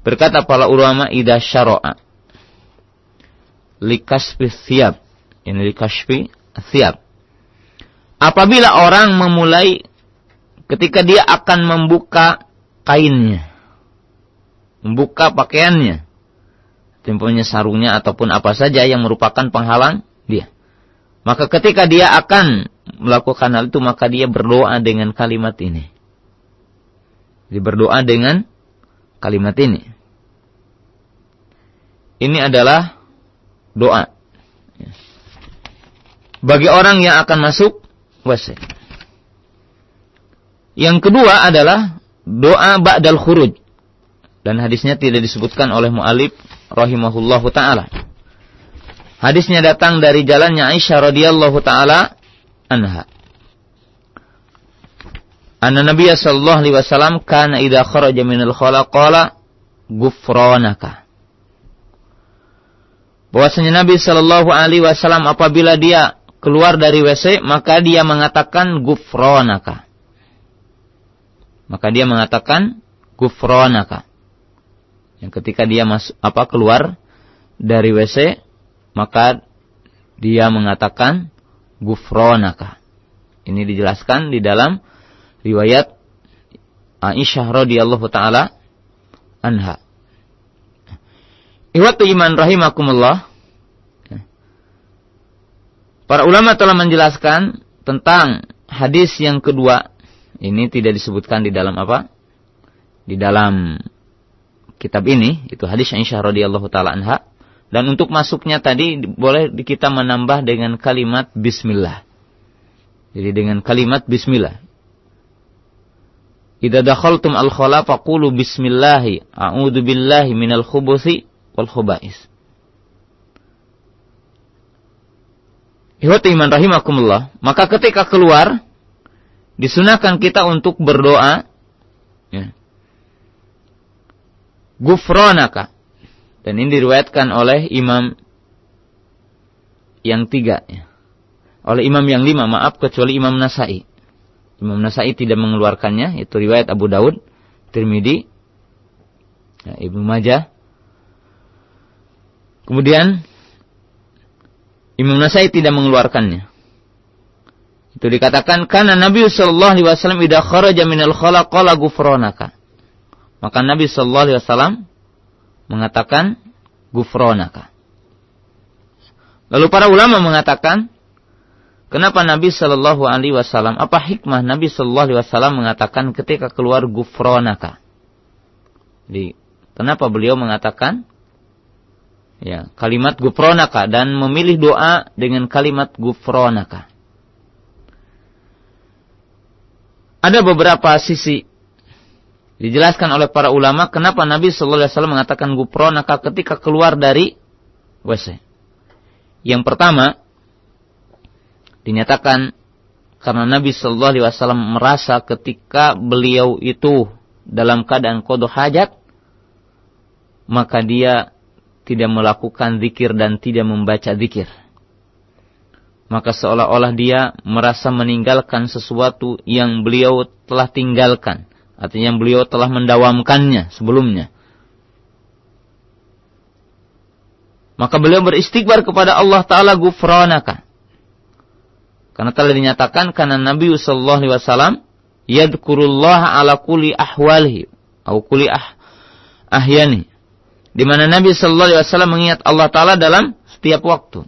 Berkata para ulama, idha syara'a likasfi siap. Ini likasfi siap. Apabila orang memulai ketika dia akan membuka kainnya, membuka pakaiannya, temponya sarungnya ataupun apa saja yang merupakan penghalang dia. Maka ketika dia akan melakukan hal itu maka dia berdoa dengan kalimat ini. Dia berdoa dengan kalimat ini. Ini adalah doa. Bagi orang yang akan masuk WC. Yang kedua adalah doa ba'dal khuruj dan hadisnya tidak disebutkan oleh mu'alib rahimahullahu taala. Hadisnya datang dari jalannya Aisyah radhiyallahu taala anha. Anna Nabi sallallahu alaihi wasallam kana idza kharaja minal khala qala gufranaka. Bahwasanya Nabi sallallahu alaihi wasallam apabila dia keluar dari WC maka dia mengatakan gufranaka. Maka dia mengatakan gufranaka. Yang ketika dia masuk apa keluar dari WC maka dia mengatakan gufronaka. Ini dijelaskan di dalam riwayat Aisyah radhiyallahu taala anha. Iwatu iman rahimakumullah. Para ulama telah menjelaskan tentang hadis yang kedua. Ini tidak disebutkan di dalam apa? Di dalam kitab ini itu hadis Aisyah radhiyallahu taala anha dan untuk masuknya tadi boleh kita menambah dengan kalimat bismillah. Jadi dengan kalimat bismillah. Idza dakhaltum al-khala faqulu bismillah a'udzu billahi minal khubuthi wal khubais. Ihwati iman rahimakumullah. Maka ketika keluar, disunahkan kita untuk berdoa. Ya gufronaka. Dan ini diriwayatkan oleh imam yang tiga. Ya. Oleh imam yang lima, maaf, kecuali imam Nasai. Imam Nasai tidak mengeluarkannya, itu riwayat Abu Daud, Tirmidzi, ya, Ibnu Majah. Kemudian Imam Nasai tidak mengeluarkannya. Itu dikatakan karena Nabi sallallahu alaihi wasallam kharaja minal gufranaka. Maka Nabi Shallallahu Alaihi Wasallam mengatakan gufronaka. Lalu para ulama mengatakan, kenapa Nabi Shallallahu Alaihi Wasallam, apa hikmah Nabi Shallallahu Alaihi Wasallam mengatakan ketika keluar gufronaka? Jadi, kenapa beliau mengatakan ya kalimat gufronaka dan memilih doa dengan kalimat gufronaka? Ada beberapa sisi Dijelaskan oleh para ulama kenapa Nabi Shallallahu Alaihi Wasallam mengatakan gupronaka ketika keluar dari WC. Yang pertama dinyatakan karena Nabi Shallallahu Alaihi Wasallam merasa ketika beliau itu dalam keadaan kodoh hajat, maka dia tidak melakukan zikir dan tidak membaca zikir. Maka seolah-olah dia merasa meninggalkan sesuatu yang beliau telah tinggalkan Artinya beliau telah mendawamkannya sebelumnya. Maka beliau beristighfar kepada Allah Ta'ala gufranaka. Karena telah dinyatakan karena Nabi sallallahu alaihi wasallam yadkurullah ala kulli ahwalihi atau kulli ah ahyani di mana Nabi sallallahu alaihi wasallam mengingat Allah taala dalam setiap waktu.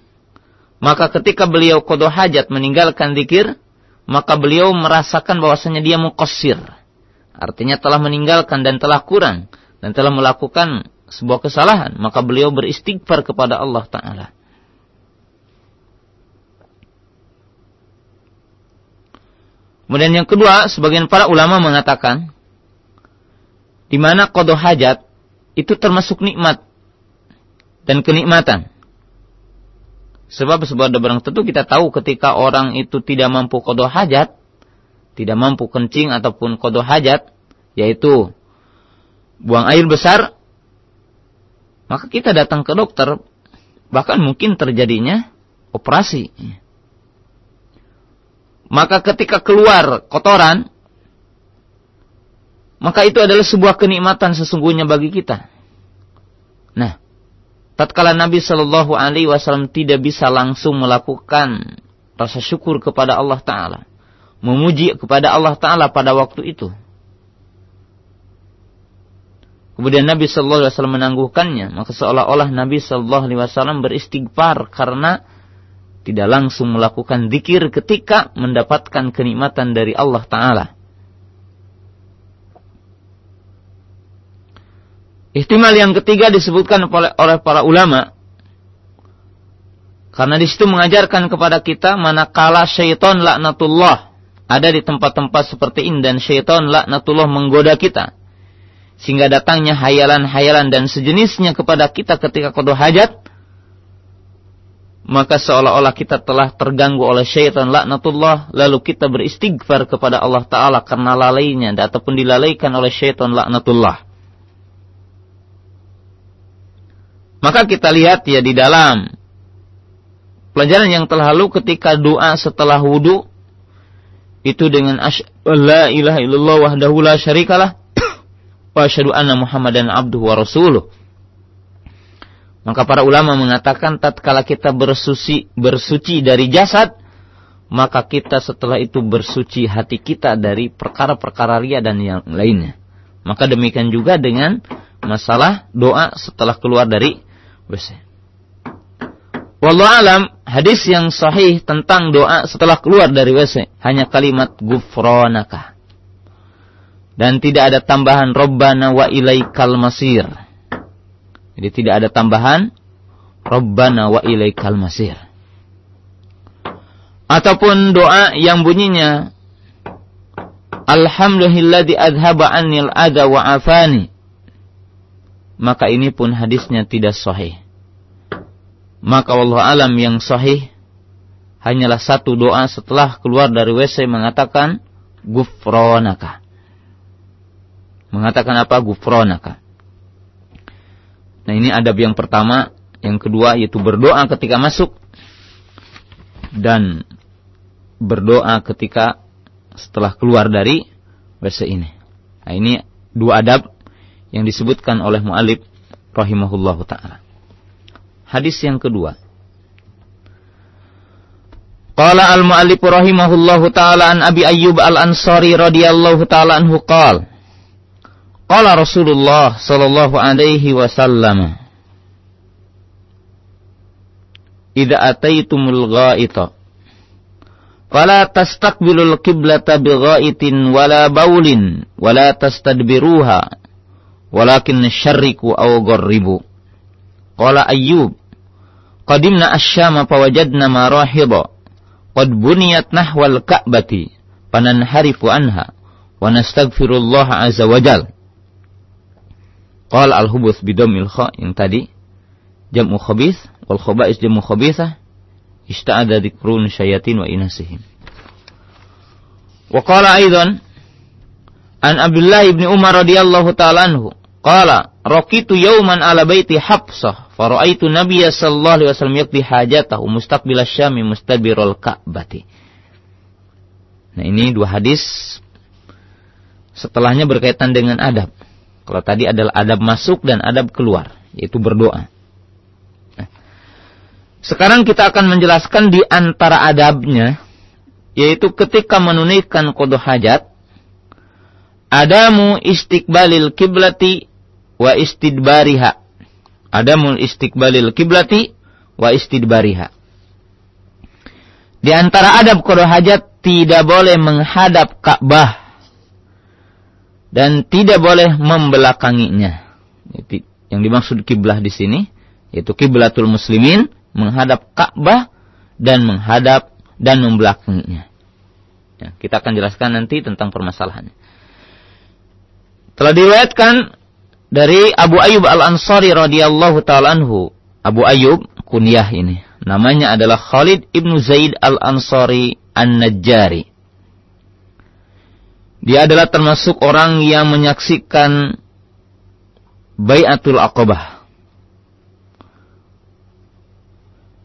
Maka ketika beliau qada hajat meninggalkan zikir, maka beliau merasakan bahwasanya dia muqassir. Artinya telah meninggalkan dan telah kurang dan telah melakukan sebuah kesalahan, maka beliau beristighfar kepada Allah taala. Kemudian yang kedua, sebagian para ulama mengatakan di mana qada hajat itu termasuk nikmat dan kenikmatan. Sebab sebuah barang tentu kita tahu ketika orang itu tidak mampu kodoh hajat, tidak mampu kencing ataupun kodoh hajat, yaitu buang air besar, maka kita datang ke dokter, bahkan mungkin terjadinya operasi. Maka ketika keluar kotoran, maka itu adalah sebuah kenikmatan sesungguhnya bagi kita. Nah, tatkala Nabi Shallallahu Alaihi Wasallam tidak bisa langsung melakukan rasa syukur kepada Allah Taala, memuji kepada Allah Taala pada waktu itu. Kemudian Nabi Shallallahu Alaihi Wasallam menangguhkannya, maka seolah-olah Nabi Shallallahu Alaihi Wasallam beristighfar karena tidak langsung melakukan zikir ketika mendapatkan kenikmatan dari Allah Taala. Ihtimal yang ketiga disebutkan oleh para ulama karena di situ mengajarkan kepada kita manakala syaitan laknatullah ada di tempat-tempat seperti ini dan syaitan laknatullah menggoda kita. Sehingga datangnya hayalan-hayalan dan sejenisnya kepada kita ketika qada hajat maka seolah-olah kita telah terganggu oleh syaitan laknatullah lalu kita beristighfar kepada Allah taala karena lalainya ataupun dilalaikan oleh syaitan laknatullah. Maka kita lihat ya di dalam pelajaran yang telah lalu ketika doa setelah wudhu itu dengan la ilaha illallah wahdahu la syarikalah wa asyhadu anna muhammadan abduhu wa rasuluh. Maka para ulama mengatakan tatkala kita bersuci bersuci dari jasad maka kita setelah itu bersuci hati kita dari perkara-perkara ria dan yang lainnya. Maka demikian juga dengan masalah doa setelah keluar dari WC. Wallahu alam, hadis yang sahih tentang doa setelah keluar dari WC hanya kalimat gufronaka. Dan tidak ada tambahan Rabbana wa ilaikal masir. Jadi tidak ada tambahan Rabbana wa ilaikal masir. Ataupun doa yang bunyinya Alhamdulilladzi adhaba anil ada wa afani maka ini pun hadisnya tidak sahih. Maka Allah alam yang sahih hanyalah satu doa setelah keluar dari WC mengatakan gufronaka. Mengatakan apa? Gufronaka. Nah ini adab yang pertama. Yang kedua yaitu berdoa ketika masuk. Dan berdoa ketika setelah keluar dari WC ini. Nah ini dua adab yang disebutkan oleh mu'alib rahimahullahu taala. Hadis yang kedua. Qala al-mu'allif rahimahullahu taala an Abi Ayyub al-Ansari radhiyallahu taala anhu qala Qala Rasulullah sallallahu alaihi wasallam Idza ataitumul ghaita fala tastaqbilul qiblata bighaitin wala baulin wala tastadbiruha walakin syarriku aw gharribu qala ayyub qadimna asy-syama fawajadna marahida. Qad buniyat nahwal ka'bati. Fananharifu anha. Wa nastaghfirullah azza wajal qala al-hubuth bidammil kha yang tadi. Jam'u khabith. Wal khaba'is jam'u khabithah. Ista'ada dzikrun syayatin wa inasihim. Wa qala aidan an Abdullah ibn Umar radhiyallahu ta'ala anhu. Qala raqitu yawman ala baiti Hafsah faraitu Nabiya sallallahu alaihi wasallam yaqdi hajatahu mustaqbil asy-Syami mustadbirul Ka'bati. Nah, ini dua hadis setelahnya berkaitan dengan adab. Kalau tadi adalah adab masuk dan adab keluar, yaitu berdoa. Nah, sekarang kita akan menjelaskan di antara adabnya, yaitu ketika menunaikan qada hajat, adamu istiqbalil kiblati wa istidbariha. Adamul istiqbalil kiblati wa istidbariha. Di antara adab qada hajat tidak boleh menghadap Ka'bah dan tidak boleh membelakanginya. Yang dimaksud kiblah di sini yaitu kiblatul muslimin menghadap Ka'bah dan menghadap dan membelakanginya. Ya, kita akan jelaskan nanti tentang permasalahannya. Telah diriwayatkan dari Abu Ayyub Al-Ansari radhiyallahu taala anhu. Abu Ayyub kunyah ini. Namanya adalah Khalid ibnu Zaid Al-Ansari An-Najjari. Dia adalah termasuk orang yang menyaksikan Bayatul Aqabah.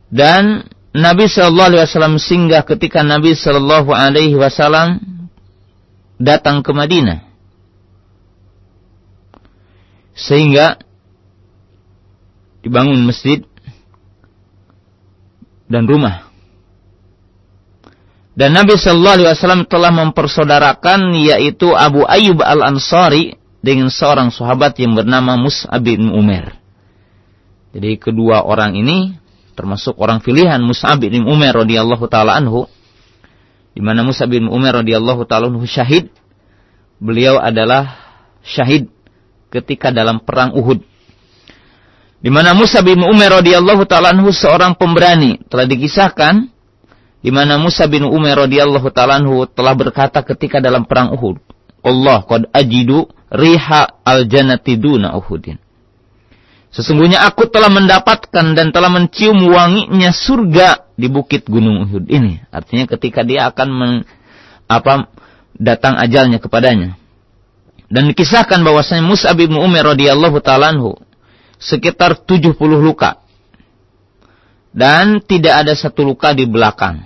Dan Nabi Shallallahu Alaihi Wasallam singgah ketika Nabi Shallallahu Alaihi Wasallam datang ke Madinah, sehingga dibangun masjid dan rumah. Dan Nabi Shallallahu Alaihi Wasallam telah mempersaudarakan yaitu Abu Ayyub Al Ansari dengan seorang sahabat yang bernama Mus'ab bin Umar. Jadi kedua orang ini termasuk orang pilihan Mus'ab bin Umar radhiyallahu taala anhu di mana Mus'ab bin Umar radhiyallahu taala anhu syahid beliau adalah syahid ketika dalam perang Uhud di mana Musa bin Umar radhiyallahu taala anhu seorang pemberani telah dikisahkan di mana Musa bin Umar radhiyallahu taala anhu telah berkata ketika dalam perang Uhud Allah qad ajidu riha al jannati duna Uhudin Sesungguhnya aku telah mendapatkan dan telah mencium wanginya surga di bukit Gunung Uhud ini. Artinya ketika dia akan men, apa datang ajalnya kepadanya. Dan dikisahkan bahwasanya Musa bin Umar radhiyallahu taala sekitar 70 luka. Dan tidak ada satu luka di belakang.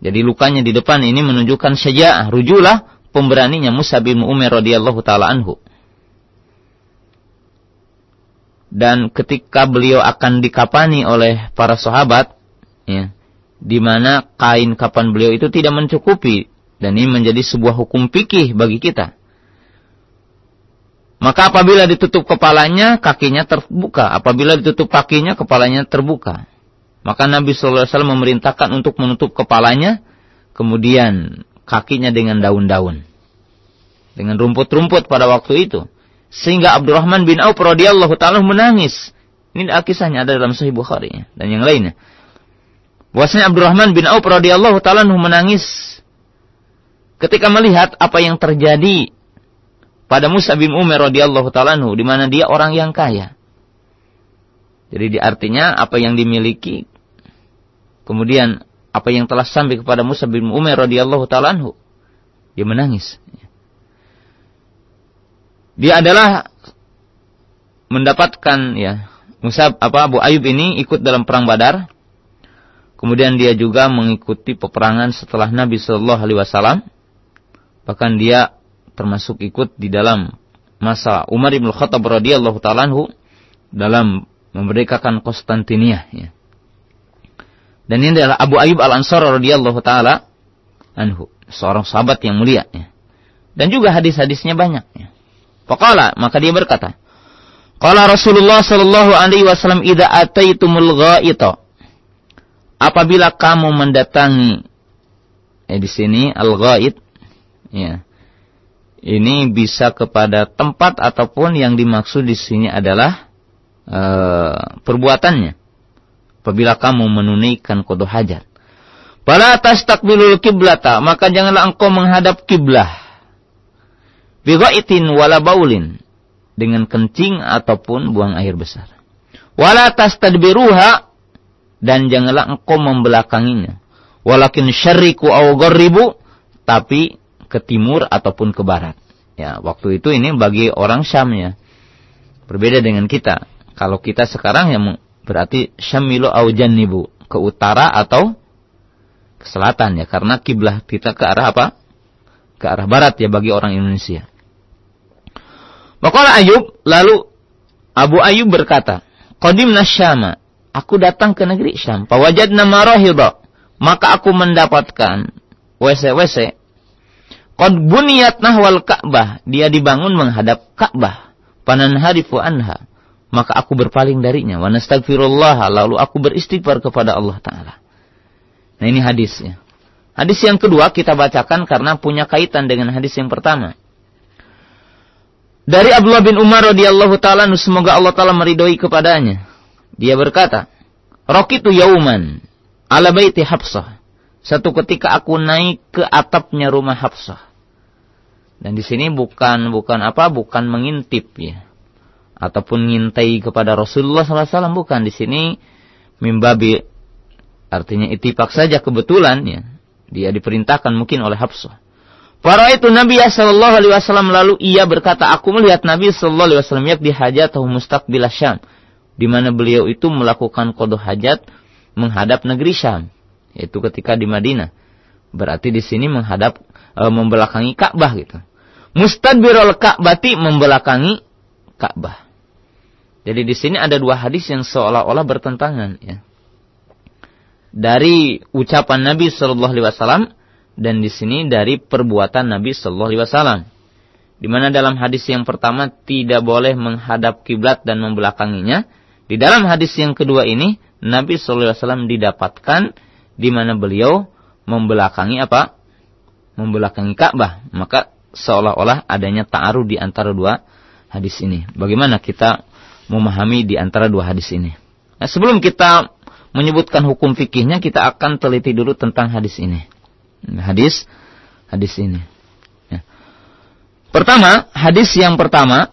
Jadi lukanya di depan ini menunjukkan saja rujulah pemberaninya Musa bin Umar radhiyallahu taala anhu dan ketika beliau akan dikapani oleh para sahabat ya di mana kain kapan beliau itu tidak mencukupi dan ini menjadi sebuah hukum fikih bagi kita maka apabila ditutup kepalanya kakinya terbuka. Apabila ditutup kakinya kepalanya terbuka. Maka Nabi wasallam memerintahkan untuk menutup kepalanya kemudian kakinya dengan daun-daun. Dengan rumput-rumput pada waktu itu. Sehingga Abdurrahman bin Auf radhiyallahu taala menangis. Ini kisahnya ada dalam Sahih Bukhari dan yang lainnya. Bahwasanya Abdurrahman bin Auf radhiyallahu taala menangis. Ketika melihat apa yang terjadi pada Musa bin Umar radhiyallahu taala di mana dia orang yang kaya. Jadi di artinya apa yang dimiliki kemudian apa yang telah sampai kepada Musa bin Umar radhiyallahu taala dia menangis dia adalah mendapatkan ya Musa apa Abu Ayub ini ikut dalam perang Badar. Kemudian dia juga mengikuti peperangan setelah Nabi Shallallahu Alaihi Wasallam. Bahkan dia termasuk ikut di dalam masa Umar bin Khattab radhiyallahu taala dalam memerdekakan Konstantinia ya. Dan ini adalah Abu Ayub Al Ansar radhiyallahu taala anhu, seorang sahabat yang mulia ya. Dan juga hadis-hadisnya banyak ya. Faqala, maka dia berkata, Qala Rasulullah sallallahu alaihi wasallam idza ataitumul ghaita. Apabila kamu mendatangi eh di sini al-ghait ya. Ini bisa kepada tempat ataupun yang dimaksud di sini adalah uh, perbuatannya. Apabila kamu menunaikan qada hajat. Fala tastakbilul kiblata, maka janganlah engkau menghadap kiblah Bighaitin wala baulin. Dengan kencing ataupun buang air besar. Wala tastadbiruha. Dan janganlah engkau membelakanginya. Walakin syarriku au gharribu. Tapi ke timur ataupun ke barat. Ya, waktu itu ini bagi orang Syam ya. Berbeda dengan kita. Kalau kita sekarang yang berarti syamilu au jannibu. Ke utara atau ke selatan ya. Karena kiblah kita ke arah apa? Ke arah barat ya bagi orang Indonesia. Maka Ayub, lalu Abu Ayub berkata, Qadim Nasyama, aku datang ke negeri Syam. Pawajadna marahidha. Maka aku mendapatkan WC-WC. Qad buniyat nahwal Ka'bah. Dia dibangun menghadap Ka'bah. Fananharifu anha. Maka aku berpaling darinya. Wa nastaghfirullah. Lalu aku beristighfar kepada Allah Ta'ala. Nah ini hadisnya. Hadis yang kedua kita bacakan karena punya kaitan dengan hadis yang pertama. Dari Abdullah bin Umar radhiyallahu taala semoga Allah taala meridhoi kepadanya. Dia berkata, "Raqitu yauman ala baiti Hafsah." Satu ketika aku naik ke atapnya rumah Hafsah. Dan di sini bukan bukan apa? Bukan mengintip ya. Ataupun ngintai kepada Rasulullah SAW bukan di sini mimbabi artinya itipak saja kebetulan ya dia diperintahkan mungkin oleh Hafsah. Para itu Nabi Sallallahu Alaihi Wasallam lalu ia berkata, aku melihat Nabi Sallallahu Alaihi Wasallam yakdi hajatahu mustaqbil Syam, di mana beliau itu melakukan kodoh hajat menghadap negeri Syam, yaitu ketika di Madinah. Berarti di sini menghadap e, membelakangi Ka'bah gitu. Mustadbirul Ka'bati membelakangi Ka'bah. Jadi di sini ada dua hadis yang seolah-olah bertentangan ya dari ucapan Nabi Shallallahu Alaihi Wasallam dan di sini dari perbuatan Nabi Shallallahu Alaihi Wasallam. Di mana dalam hadis yang pertama tidak boleh menghadap kiblat dan membelakanginya. Di dalam hadis yang kedua ini Nabi Shallallahu Alaihi Wasallam didapatkan di mana beliau membelakangi apa? Membelakangi Ka'bah. Maka seolah-olah adanya ta'arud di antara dua hadis ini. Bagaimana kita memahami di antara dua hadis ini? Nah, sebelum kita menyebutkan hukum fikihnya, kita akan teliti dulu tentang hadis ini. Hadis, hadis ini. Ya. Pertama, hadis yang pertama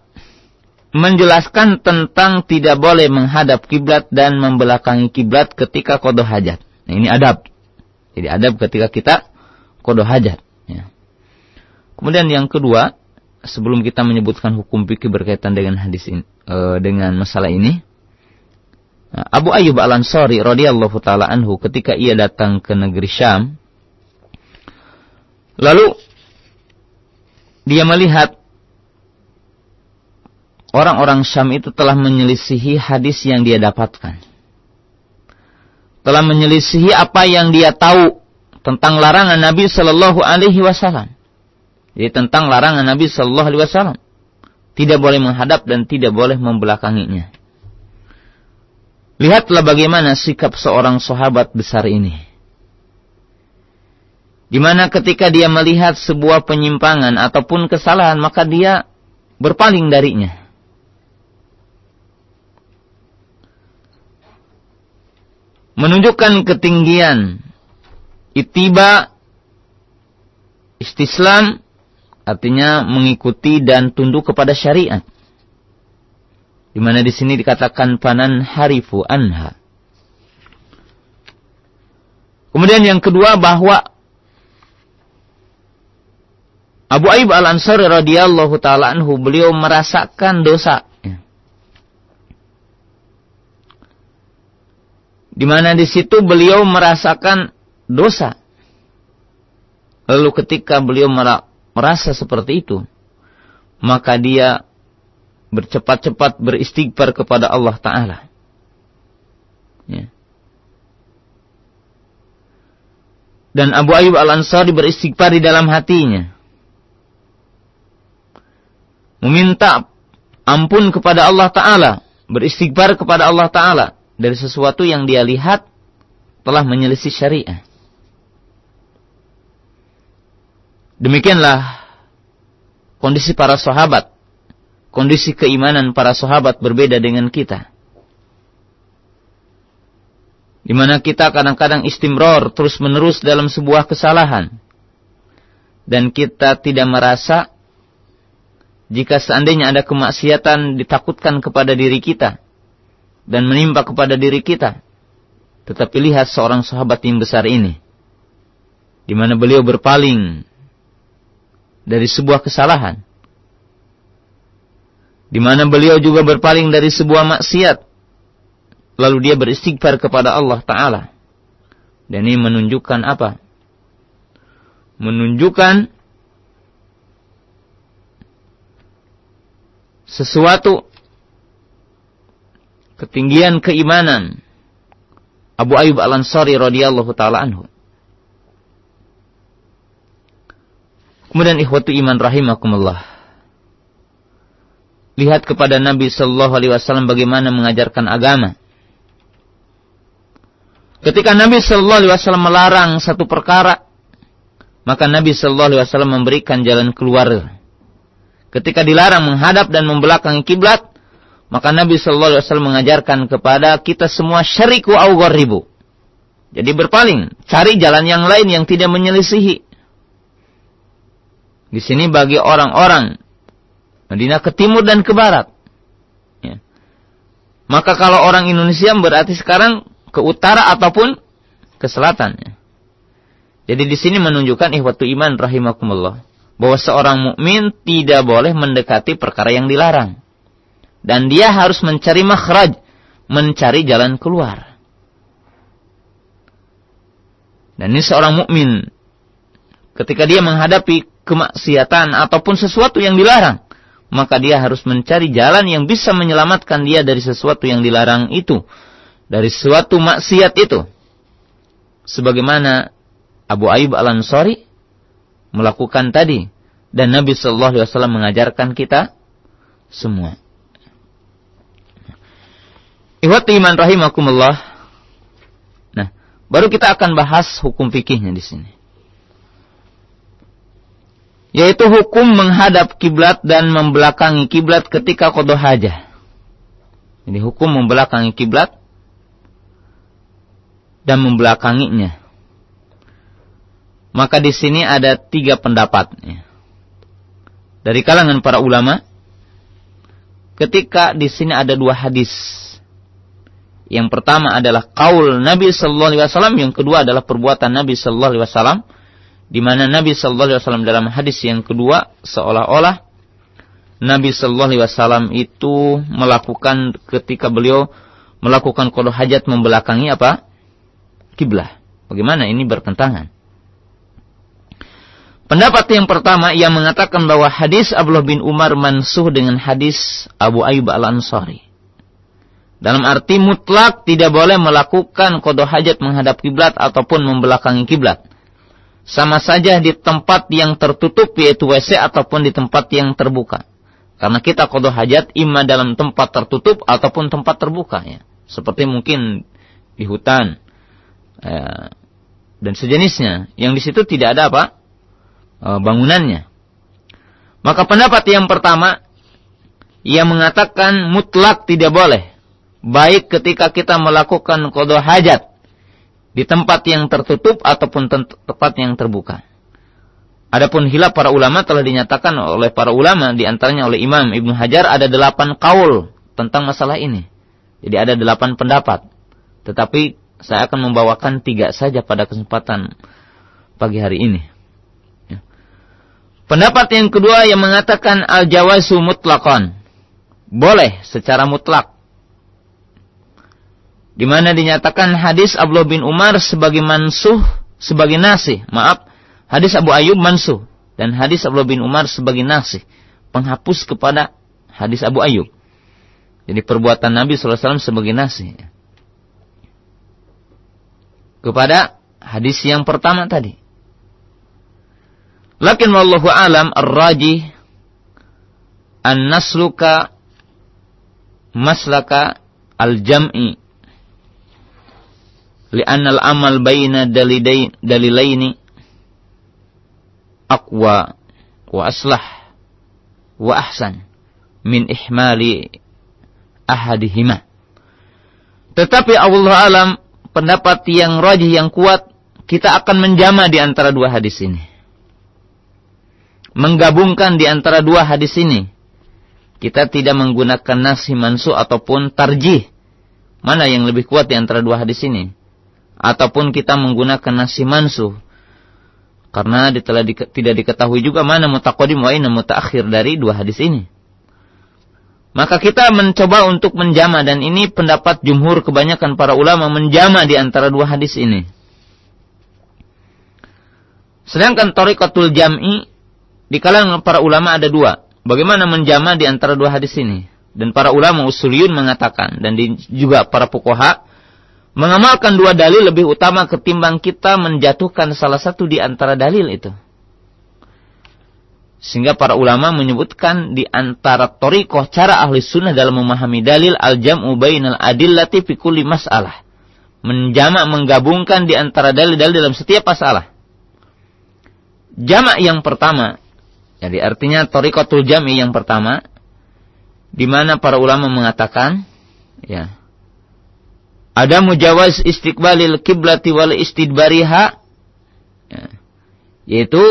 menjelaskan tentang tidak boleh menghadap kiblat dan membelakangi kiblat ketika kodoh hajat. Nah, ini adab. Jadi adab ketika kita kodoh hajat. Ya. Kemudian yang kedua, sebelum kita menyebutkan hukum fikih berkaitan dengan hadis ini, e, dengan masalah ini, Abu Ayyub Al-Ansari radhiyallahu taala anhu ketika ia datang ke negeri Syam lalu dia melihat orang-orang Syam itu telah menyelisihi hadis yang dia dapatkan. Telah menyelisihi apa yang dia tahu tentang larangan Nabi Shallallahu Alaihi Wasallam. Jadi tentang larangan Nabi Shallallahu Alaihi Wasallam tidak boleh menghadap dan tidak boleh membelakanginya. Lihatlah bagaimana sikap seorang sahabat besar ini. Di mana ketika dia melihat sebuah penyimpangan ataupun kesalahan, maka dia berpaling darinya. Menunjukkan ketinggian itiba istislam artinya mengikuti dan tunduk kepada syariat. Di mana di sini dikatakan panan harifu anha. Kemudian yang kedua bahwa Abu Ayyub Al-Ansari radhiyallahu taala anhu beliau merasakan dosa. Di mana di situ beliau merasakan dosa. Lalu ketika beliau merasa seperti itu, maka dia bercepat-cepat beristighfar kepada Allah Ta'ala. Ya. Dan Abu Ayyub Al-Ansari beristighfar di dalam hatinya. Meminta ampun kepada Allah Ta'ala. Beristighfar kepada Allah Ta'ala. Dari sesuatu yang dia lihat telah menyelisih syariah. Demikianlah kondisi para sahabat kondisi keimanan para sahabat berbeda dengan kita. Di mana kita kadang-kadang istimror terus-menerus dalam sebuah kesalahan. Dan kita tidak merasa jika seandainya ada kemaksiatan ditakutkan kepada diri kita dan menimpa kepada diri kita. Tetapi lihat seorang sahabat yang besar ini. Di mana beliau berpaling dari sebuah kesalahan di mana beliau juga berpaling dari sebuah maksiat. Lalu dia beristighfar kepada Allah Ta'ala. Dan ini menunjukkan apa? Menunjukkan sesuatu ketinggian keimanan Abu Ayyub Al-Ansari radhiyallahu taala anhu. Kemudian ikhwatu iman rahimakumullah. lihat kepada Nabi Shallallahu Alaihi Wasallam bagaimana mengajarkan agama. Ketika Nabi Shallallahu Alaihi Wasallam melarang satu perkara, maka Nabi Shallallahu Alaihi Wasallam memberikan jalan keluar. Ketika dilarang menghadap dan membelakangi kiblat, maka Nabi Shallallahu Alaihi Wasallam mengajarkan kepada kita semua syariku au. Jadi berpaling, cari jalan yang lain yang tidak menyelisihi. Di sini bagi orang-orang Madinah ke timur dan ke barat. Ya. Maka kalau orang Indonesia berarti sekarang ke utara ataupun ke selatan. Jadi di sini menunjukkan ihwatu iman rahimakumullah bahwa seorang mukmin tidak boleh mendekati perkara yang dilarang dan dia harus mencari makhraj, mencari jalan keluar. Dan ini seorang mukmin ketika dia menghadapi kemaksiatan ataupun sesuatu yang dilarang, maka dia harus mencari jalan yang bisa menyelamatkan dia dari sesuatu yang dilarang itu dari suatu maksiat itu. Sebagaimana Abu Ayyub Al-Ansari melakukan tadi dan Nabi Shallallahu alaihi wasallam mengajarkan kita semua. Ikhwati iman rahimakumullah. Nah, baru kita akan bahas hukum fikihnya di sini. Yaitu hukum menghadap kiblat dan membelakangi kiblat ketika kodoh hajah. Ini hukum membelakangi kiblat dan membelakanginya. Maka di sini ada tiga pendapat. Dari kalangan para ulama, ketika di sini ada dua hadis. Yang pertama adalah kaul Nabi Sallallahu Alaihi Wasallam, yang kedua adalah perbuatan Nabi Sallallahu Alaihi Wasallam, di mana Nabi Sallallahu Alaihi Wasallam dalam hadis yang kedua seolah-olah Nabi Sallallahu Alaihi Wasallam itu melakukan ketika beliau melakukan kodoh hajat membelakangi apa kiblah. Bagaimana ini bertentangan? Pendapat yang pertama yang mengatakan bahwa hadis Abdullah bin Umar mansuh dengan hadis Abu Ayyub Al-Ansari. Dalam arti mutlak tidak boleh melakukan kodoh hajat menghadap kiblat ataupun membelakangi kiblat. Sama saja di tempat yang tertutup yaitu WC ataupun di tempat yang terbuka. Karena kita kodoh hajat imma dalam tempat tertutup ataupun tempat terbuka ya. Seperti mungkin di hutan, ya, dan sejenisnya yang di situ tidak ada apa e, bangunannya. Maka pendapat yang pertama ia mengatakan mutlak tidak boleh baik ketika kita melakukan kodoh hajat di tempat yang tertutup ataupun tempat yang terbuka. Adapun hilaf para ulama telah dinyatakan oleh para ulama di antaranya oleh Imam Ibnu Hajar ada delapan kaul tentang masalah ini. Jadi ada delapan pendapat. Tetapi saya akan membawakan tiga saja pada kesempatan pagi hari ini. Ya. Pendapat yang kedua yang mengatakan al-jawazu mutlakon. Boleh secara mutlak. Di mana dinyatakan hadis Abdullah bin Umar sebagai mansuh, sebagai nasih. Maaf, hadis Abu Ayyub mansuh. Dan hadis Abdullah bin Umar sebagai nasih. Penghapus kepada hadis Abu Ayyub. Jadi perbuatan Nabi SAW sebagai nasih kepada hadis yang pertama tadi. Lakin wallahu alam ar-raji an nasluka maslaka al-jam'i baina dalilaini aqwa wa aslah wa ahsan min ihmali ahadihima. Tetapi Allah alam pendapat yang rajih yang kuat, kita akan menjama di antara dua hadis ini. Menggabungkan di antara dua hadis ini. Kita tidak menggunakan nasi mansu ataupun tarjih. Mana yang lebih kuat di antara dua hadis ini? Ataupun kita menggunakan nasi mansu. Karena telah di, tidak diketahui juga mana mutaqadim wa ina mutaakhir dari dua hadis ini. Maka kita mencoba untuk menjama dan ini pendapat jumhur kebanyakan para ulama menjama di antara dua hadis ini. Sedangkan torikotul jam'i di kalangan para ulama ada dua. Bagaimana menjama di antara dua hadis ini? Dan para ulama usuliyun mengatakan dan di, juga para pukoha mengamalkan dua dalil lebih utama ketimbang kita menjatuhkan salah satu di antara dalil itu. Sehingga para ulama menyebutkan di antara torikoh cara ahli sunnah dalam memahami dalil al-jam'u bainal adillati fi kulli mas'alah. Menjamak menggabungkan di antara dalil-dalil dalam setiap masalah. Jamak yang pertama, jadi artinya torikotul jami yang pertama, di mana para ulama mengatakan, ya, ada mujawaz istiqbalil kiblati wal istidbariha, ya, yaitu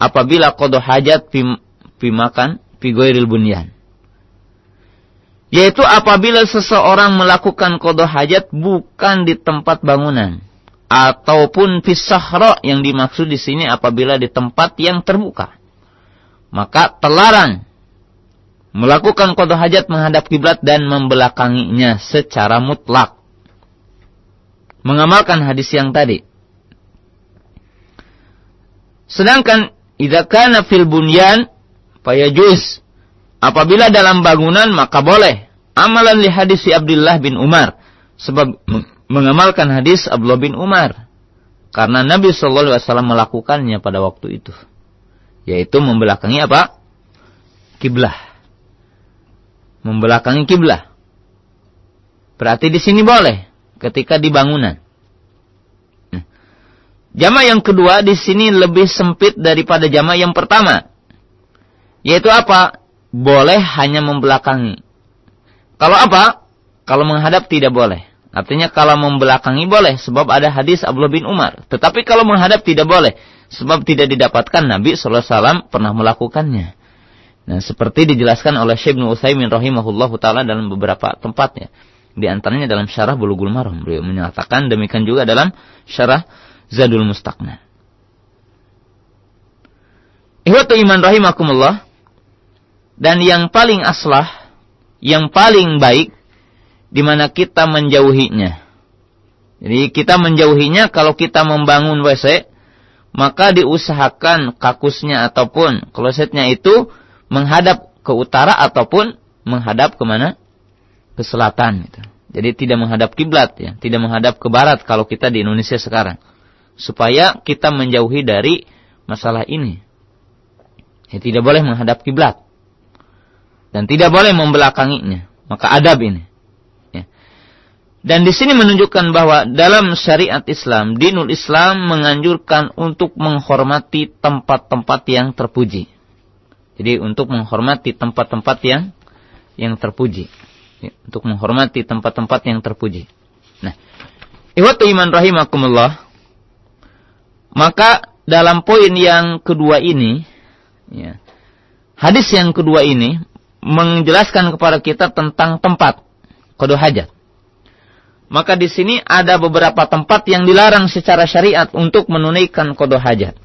apabila kodo hajat pi, pi makan pi goiril bunyan. Yaitu apabila seseorang melakukan kodo hajat bukan di tempat bangunan ataupun fisahro yang dimaksud di sini apabila di tempat yang terbuka. Maka terlarang melakukan kodo hajat menghadap kiblat dan membelakanginya secara mutlak. Mengamalkan hadis yang tadi. Sedangkan Idza kana fil bunyan fayajuz. Apabila dalam bangunan maka boleh. Amalan li hadis Abdullah bin Umar. Sebab mengamalkan hadis Abdullah bin Umar. Karena Nabi Shallallahu Alaihi Wasallam melakukannya pada waktu itu, yaitu membelakangi apa? Kiblah. Membelakangi kiblah. Berarti di sini boleh ketika di bangunan. Jama yang kedua di sini lebih sempit daripada jama yang pertama. Yaitu apa? Boleh hanya membelakangi. Kalau apa? Kalau menghadap tidak boleh. Artinya kalau membelakangi boleh sebab ada hadis Abdullah bin Umar. Tetapi kalau menghadap tidak boleh sebab tidak didapatkan Nabi SAW pernah melakukannya. Nah, seperti dijelaskan oleh Syekh Ibnu Utsaimin rahimahullahu taala dalam beberapa tempatnya. Di antaranya dalam syarah Bulughul Maram beliau menyatakan demikian juga dalam syarah Zadul Mustaqna. Ihwatu iman rahimakumullah. Dan yang paling aslah, yang paling baik, di mana kita menjauhinya. Jadi kita menjauhinya kalau kita membangun WC, maka diusahakan kakusnya ataupun klosetnya itu menghadap ke utara ataupun menghadap ke mana? Ke selatan. Gitu. Jadi tidak menghadap kiblat ya, tidak menghadap ke barat kalau kita di Indonesia sekarang supaya kita menjauhi dari masalah ini. Ya, tidak boleh menghadap kiblat dan tidak boleh membelakanginya. Maka adab ini. Ya. Dan di sini menunjukkan bahwa dalam syariat Islam, dinul Islam menganjurkan untuk menghormati tempat-tempat yang terpuji. Jadi untuk menghormati tempat-tempat yang yang terpuji. Ya, untuk menghormati tempat-tempat yang terpuji. Nah, ihwatu iman rahimakumullah. Maka dalam poin yang kedua ini, ya, hadis yang kedua ini menjelaskan kepada kita tentang tempat kodoh hajat. Maka di sini ada beberapa tempat yang dilarang secara syariat untuk menunaikan kodoh hajat.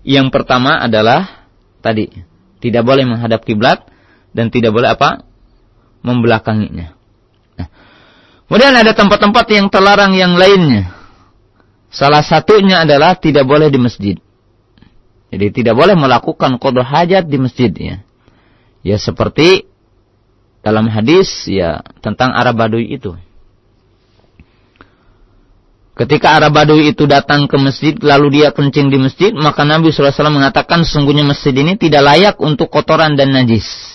Yang pertama adalah tadi tidak boleh menghadap kiblat dan tidak boleh apa membelakanginya. Nah, kemudian ada tempat-tempat yang terlarang yang lainnya. Salah satunya adalah tidak boleh di masjid. Jadi tidak boleh melakukan kodoh hajat di masjid ya. Ya seperti dalam hadis ya tentang Arab Badui itu. Ketika Arab Badui itu datang ke masjid lalu dia kencing di masjid, maka Nabi SAW mengatakan sungguhnya masjid ini tidak layak untuk kotoran dan najis.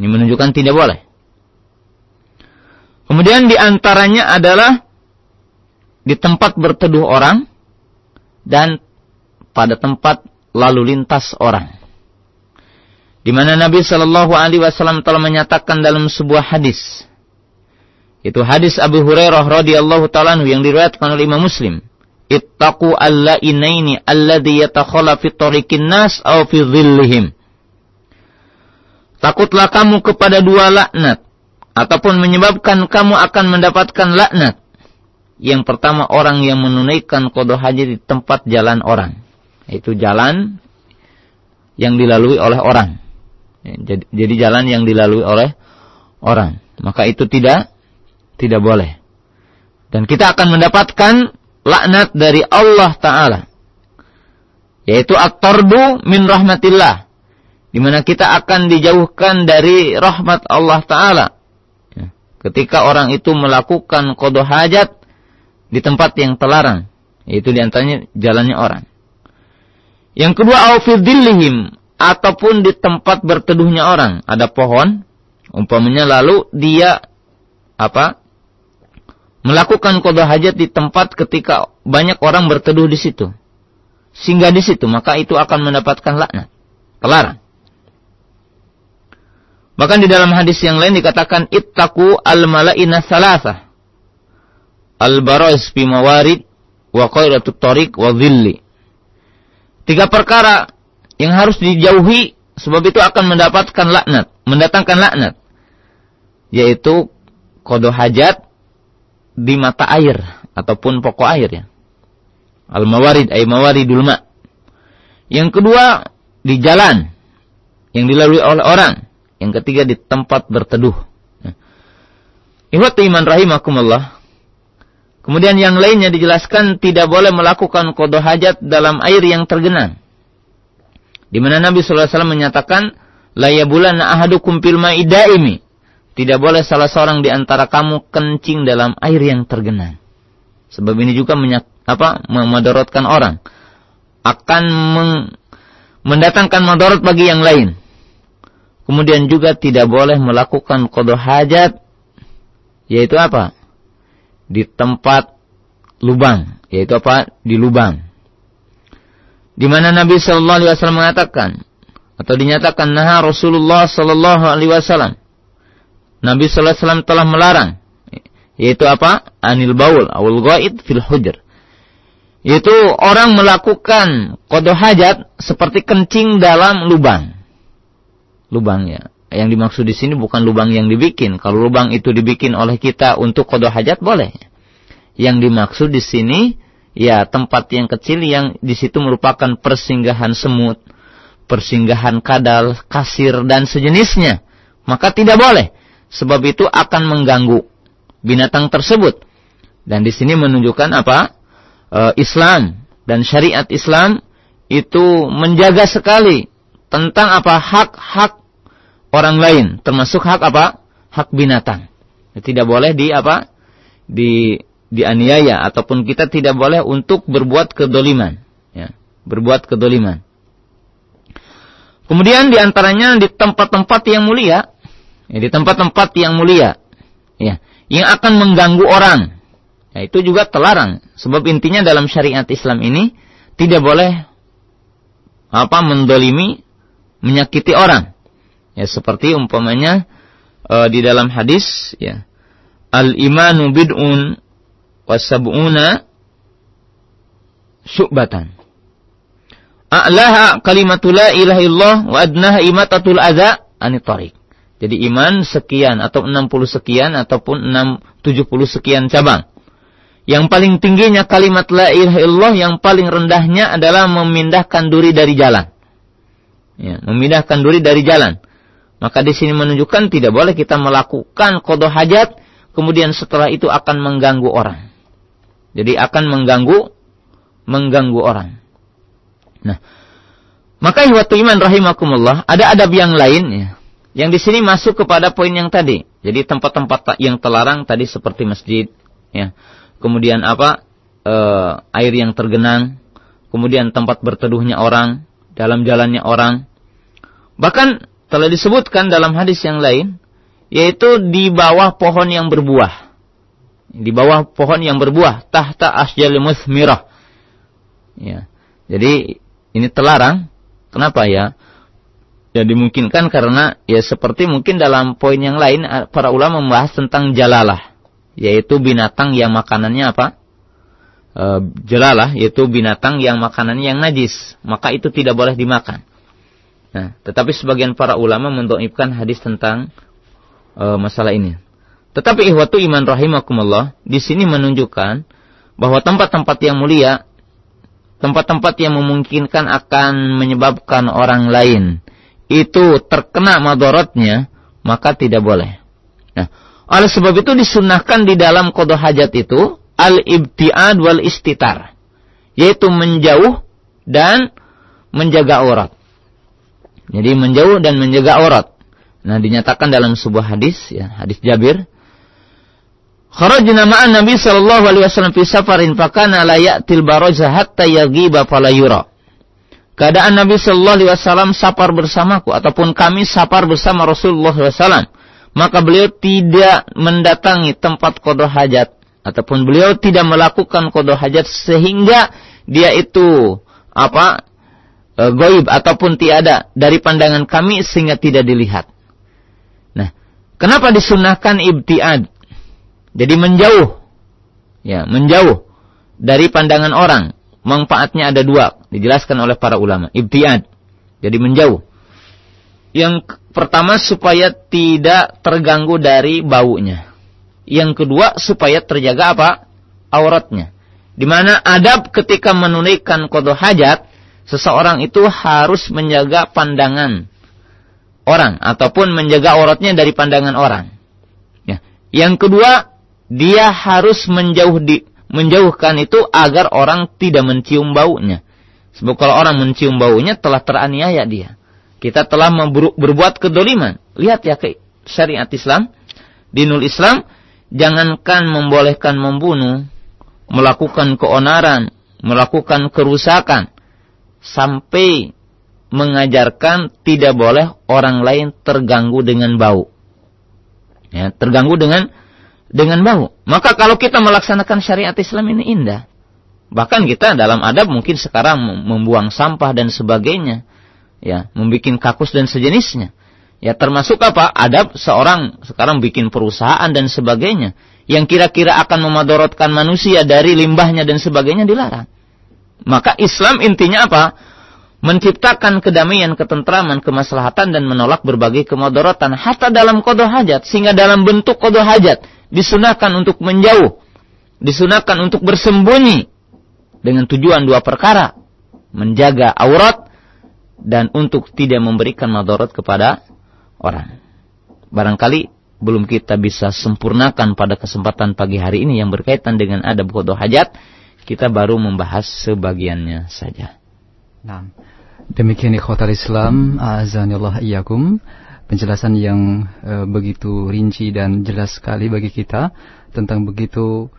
Ini menunjukkan tidak boleh. Kemudian di antaranya adalah di tempat berteduh orang dan pada tempat lalu lintas orang. Di mana Nabi Shallallahu Alaihi Wasallam telah menyatakan dalam sebuah hadis, itu hadis Abu Hurairah radhiyallahu taala yang diriwayatkan oleh Imam Muslim. Ittaqu alla inaini alladhi yatakhala fi tariqin nas aw fi dhillihim. Takutlah kamu kepada dua laknat ataupun menyebabkan kamu akan mendapatkan laknat yang pertama orang yang menunaikan kodoh haji di tempat jalan orang. Itu jalan yang dilalui oleh orang. Ya, jadi, jalan yang dilalui oleh orang. Maka itu tidak tidak boleh. Dan kita akan mendapatkan laknat dari Allah Ta'ala. Yaitu at-tardu min rahmatillah. Di mana kita akan dijauhkan dari rahmat Allah Ta'ala. Ya, ketika orang itu melakukan kodoh hajat di tempat yang terlarang, yaitu di antaranya jalannya orang. Yang kedua aufidillihim ataupun di tempat berteduhnya orang, ada pohon umpamanya lalu dia apa? melakukan qada hajat di tempat ketika banyak orang berteduh di situ. Sehingga di situ maka itu akan mendapatkan laknat. Terlarang. Bahkan di dalam hadis yang lain dikatakan ittaqu al-mala'ina salasa. Al-baraz fi mawarid wa qairatut tariq wa dhilli. Tiga perkara yang harus dijauhi sebab itu akan mendapatkan laknat, mendatangkan laknat. Yaitu kodo hajat di mata air ataupun pokok air ya. Al-mawarid ay mawaridul ma. Yang kedua di jalan yang dilalui oleh orang yang ketiga di tempat berteduh. Ya. Ihwat iman rahimakumullah. Kemudian yang lainnya dijelaskan tidak boleh melakukan kodoh hajat dalam air yang tergenang. Di mana Nabi SAW menyatakan, La yabulan ahadukum fil ma'idaimi. Tidak boleh salah seorang di antara kamu kencing dalam air yang tergenang. Sebab ini juga menyak, apa, memadorotkan orang. Akan mendatangkan madorot bagi yang lain. Kemudian juga tidak boleh melakukan kodoh hajat. Yaitu apa? Di tempat lubang. Yaitu apa? Di lubang. Di mana Nabi Shallallahu Alaihi Wasallam mengatakan atau dinyatakan nah Rasulullah Shallallahu Alaihi Wasallam. Nabi Shallallahu Alaihi Wasallam telah melarang yaitu apa? Anil baul awal gaid fil hujr. Yaitu orang melakukan kodoh hajat seperti kencing dalam lubang lubangnya. Yang dimaksud di sini bukan lubang yang dibikin. Kalau lubang itu dibikin oleh kita untuk kodoh hajat boleh. Yang dimaksud di sini ya tempat yang kecil yang di situ merupakan persinggahan semut, persinggahan kadal, kasir dan sejenisnya. Maka tidak boleh. Sebab itu akan mengganggu binatang tersebut. Dan di sini menunjukkan apa? E, Islam dan syariat Islam itu menjaga sekali tentang apa hak-hak orang lain, termasuk hak apa? Hak binatang. Tidak boleh di apa? Di dianiaya ataupun kita tidak boleh untuk berbuat kedoliman, ya, berbuat kedoliman. Kemudian di antaranya di tempat-tempat yang mulia, ya, di tempat-tempat yang mulia, ya, yang akan mengganggu orang, ya, itu juga terlarang. Sebab intinya dalam syariat Islam ini tidak boleh apa mendolimi, menyakiti orang. Ya seperti umpamanya uh, di dalam hadis ya. Al-imanu bid'un wasab'una syu'batan. A'laha kalimatul la ilaha illallah wa adnaha imatatul adza anitariq. Jadi iman sekian atau 60 sekian ataupun 6 70 sekian cabang. Yang paling tingginya kalimat la ilaha illallah, yang paling rendahnya adalah memindahkan duri dari jalan. Ya, memindahkan duri dari jalan. Maka di sini menunjukkan tidak boleh kita melakukan kodoh hajat, kemudian setelah itu akan mengganggu orang. Jadi akan mengganggu, mengganggu orang. Nah, maka waktu iman rahimakumullah, ada adab yang lain ya, yang di sini masuk kepada poin yang tadi. Jadi tempat-tempat yang terlarang tadi seperti masjid, ya. Kemudian apa? E, air yang tergenang, kemudian tempat berteduhnya orang, dalam jalannya orang. Bahkan telah disebutkan dalam hadis yang lain, yaitu di bawah pohon yang berbuah. Di bawah pohon yang berbuah, tahta asjal musmirah. Ya. Jadi ini terlarang. Kenapa ya? Ya dimungkinkan karena ya seperti mungkin dalam poin yang lain para ulama membahas tentang jalalah, yaitu binatang yang makanannya apa? E, jalalah yaitu binatang yang makanannya yang najis, maka itu tidak boleh dimakan. Nah, tetapi sebagian para ulama mendoibkan hadis tentang uh, masalah ini. Tetapi ihwatu iman rahimakumullah di sini menunjukkan bahwa tempat-tempat yang mulia, tempat-tempat yang memungkinkan akan menyebabkan orang lain itu terkena madorotnya, maka tidak boleh. Nah, oleh sebab itu disunahkan di dalam kodoh hajat itu al-ibtiad wal istitar, yaitu menjauh dan menjaga aurat. Jadi menjauh dan menjaga aurat. Nah, dinyatakan dalam sebuah hadis ya, hadis Jabir. Kharajna ma'an Nabi sallallahu alaihi wasallam fi safarin fakana la ya'til baraza hatta yaghiba fala yura. keadaan Nabi Shallallahu Alaihi Wasallam sapar bersamaku ataupun kami sapar bersama Rasulullah SAW, maka beliau tidak mendatangi tempat kodoh hajat ataupun beliau tidak melakukan kodoh hajat sehingga dia itu apa e, goib ataupun tiada dari pandangan kami sehingga tidak dilihat. Nah, kenapa disunahkan ibtiad? Jadi menjauh, ya menjauh dari pandangan orang manfaatnya ada dua, dijelaskan oleh para ulama. Ibtiad, jadi menjauh. Yang pertama supaya tidak terganggu dari baunya. Yang kedua supaya terjaga apa? Auratnya. Di mana adab ketika menunaikan kodoh hajat, seseorang itu harus menjaga pandangan orang ataupun menjaga auratnya dari pandangan orang. Ya. Yang kedua, dia harus menjauh di menjauhkan itu agar orang tidak mencium baunya. Sebab kalau orang mencium baunya telah teraniaya dia. Kita telah berbuat kedoliman. Lihat ya ke syariat Islam, dinul Islam, jangankan membolehkan membunuh, melakukan keonaran, melakukan kerusakan, sampai mengajarkan tidak boleh orang lain terganggu dengan bau. Ya, terganggu dengan dengan bau. Maka kalau kita melaksanakan syariat Islam ini indah. Bahkan kita dalam adab mungkin sekarang membuang sampah dan sebagainya. Ya, membuat kakus dan sejenisnya. Ya, termasuk apa? Adab seorang sekarang bikin perusahaan dan sebagainya. Yang kira-kira akan memadorotkan manusia dari limbahnya dan sebagainya dilarang. Maka Islam intinya apa? Menciptakan kedamaian, ketentraman, kemaslahatan dan menolak berbagai kemadorotan. Hatta dalam kodoh hajat. Sehingga dalam bentuk kodoh hajat disunahkan untuk menjauh, disunahkan untuk bersembunyi dengan tujuan dua perkara, menjaga aurat dan untuk tidak memberikan madarat kepada orang. Barangkali belum kita bisa sempurnakan pada kesempatan pagi hari ini yang berkaitan dengan adab kodoh hajat, kita baru membahas sebagiannya saja. Nah, demikian ikhwatal Islam, azanillah iyakum penjelasan yang e, begitu rinci dan jelas sekali bagi kita tentang begitu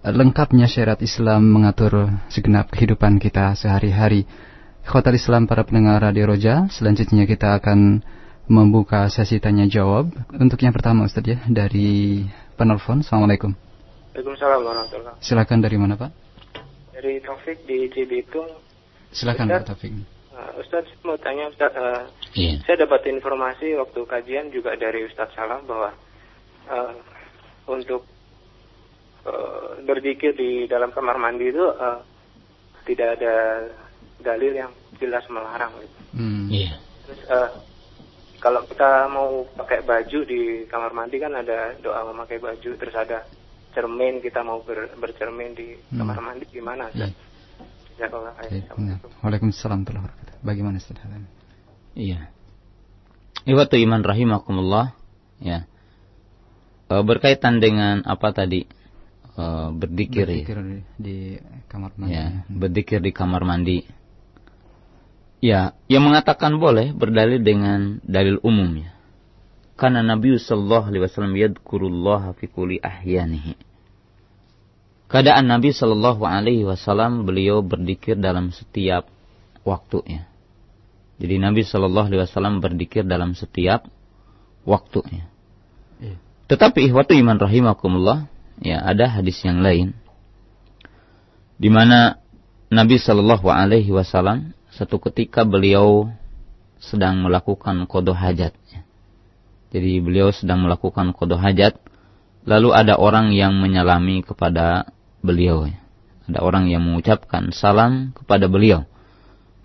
lengkapnya syariat Islam mengatur segenap kehidupan kita sehari-hari. Khotar Islam para pendengar Radio Roja, selanjutnya kita akan membuka sesi tanya jawab. Untuk yang pertama Ustaz ya, dari penelpon. Assalamualaikum. Waalaikumsalam warahmatullahi Silakan dari mana Pak? Dari Taufik di Cibitung. Silakan Pak Taufik. Uh, Ustaz mau tanya Ustaz, uh, yeah. saya dapat informasi waktu kajian juga dari Ustaz Salam bahwa uh, untuk uh, berzikir di dalam kamar mandi itu uh, tidak ada dalil yang jelas melarang. Gitu. Hmm. Yeah. Terus uh, kalau kita mau pakai baju di kamar mandi kan ada doa memakai baju, terus ada cermin kita mau ber, bercermin di hmm. kamar mandi gimana? Ustaz? Yeah. Ya, Waalaikumsalam warahmatullahi wabarakatuh. Bagaimana Ustaz Iya. Iwatu iman rahimakumullah. Ya. E, berkaitan dengan apa tadi? E, berdikir, berdikir ya. di, di kamar mandi. Ya, berdikir di kamar mandi. Ya, yang mengatakan boleh berdalil dengan dalil umumnya. Karena Nabi sallallahu alaihi wasallam yadkurullaha fi kulli ahyanihi keadaan Nabi Shallallahu Alaihi Wasallam beliau berdikir dalam setiap waktunya. Jadi Nabi Shallallahu Alaihi Wasallam berdikir dalam setiap waktunya. Iya. Tetapi waktu iman rahimakumullah, ya ada hadis yang lain di mana Nabi Shallallahu Alaihi Wasallam satu ketika beliau sedang melakukan kodoh hajat. Jadi beliau sedang melakukan kodoh hajat, lalu ada orang yang menyalami kepada beliau. Ada orang yang mengucapkan salam kepada beliau.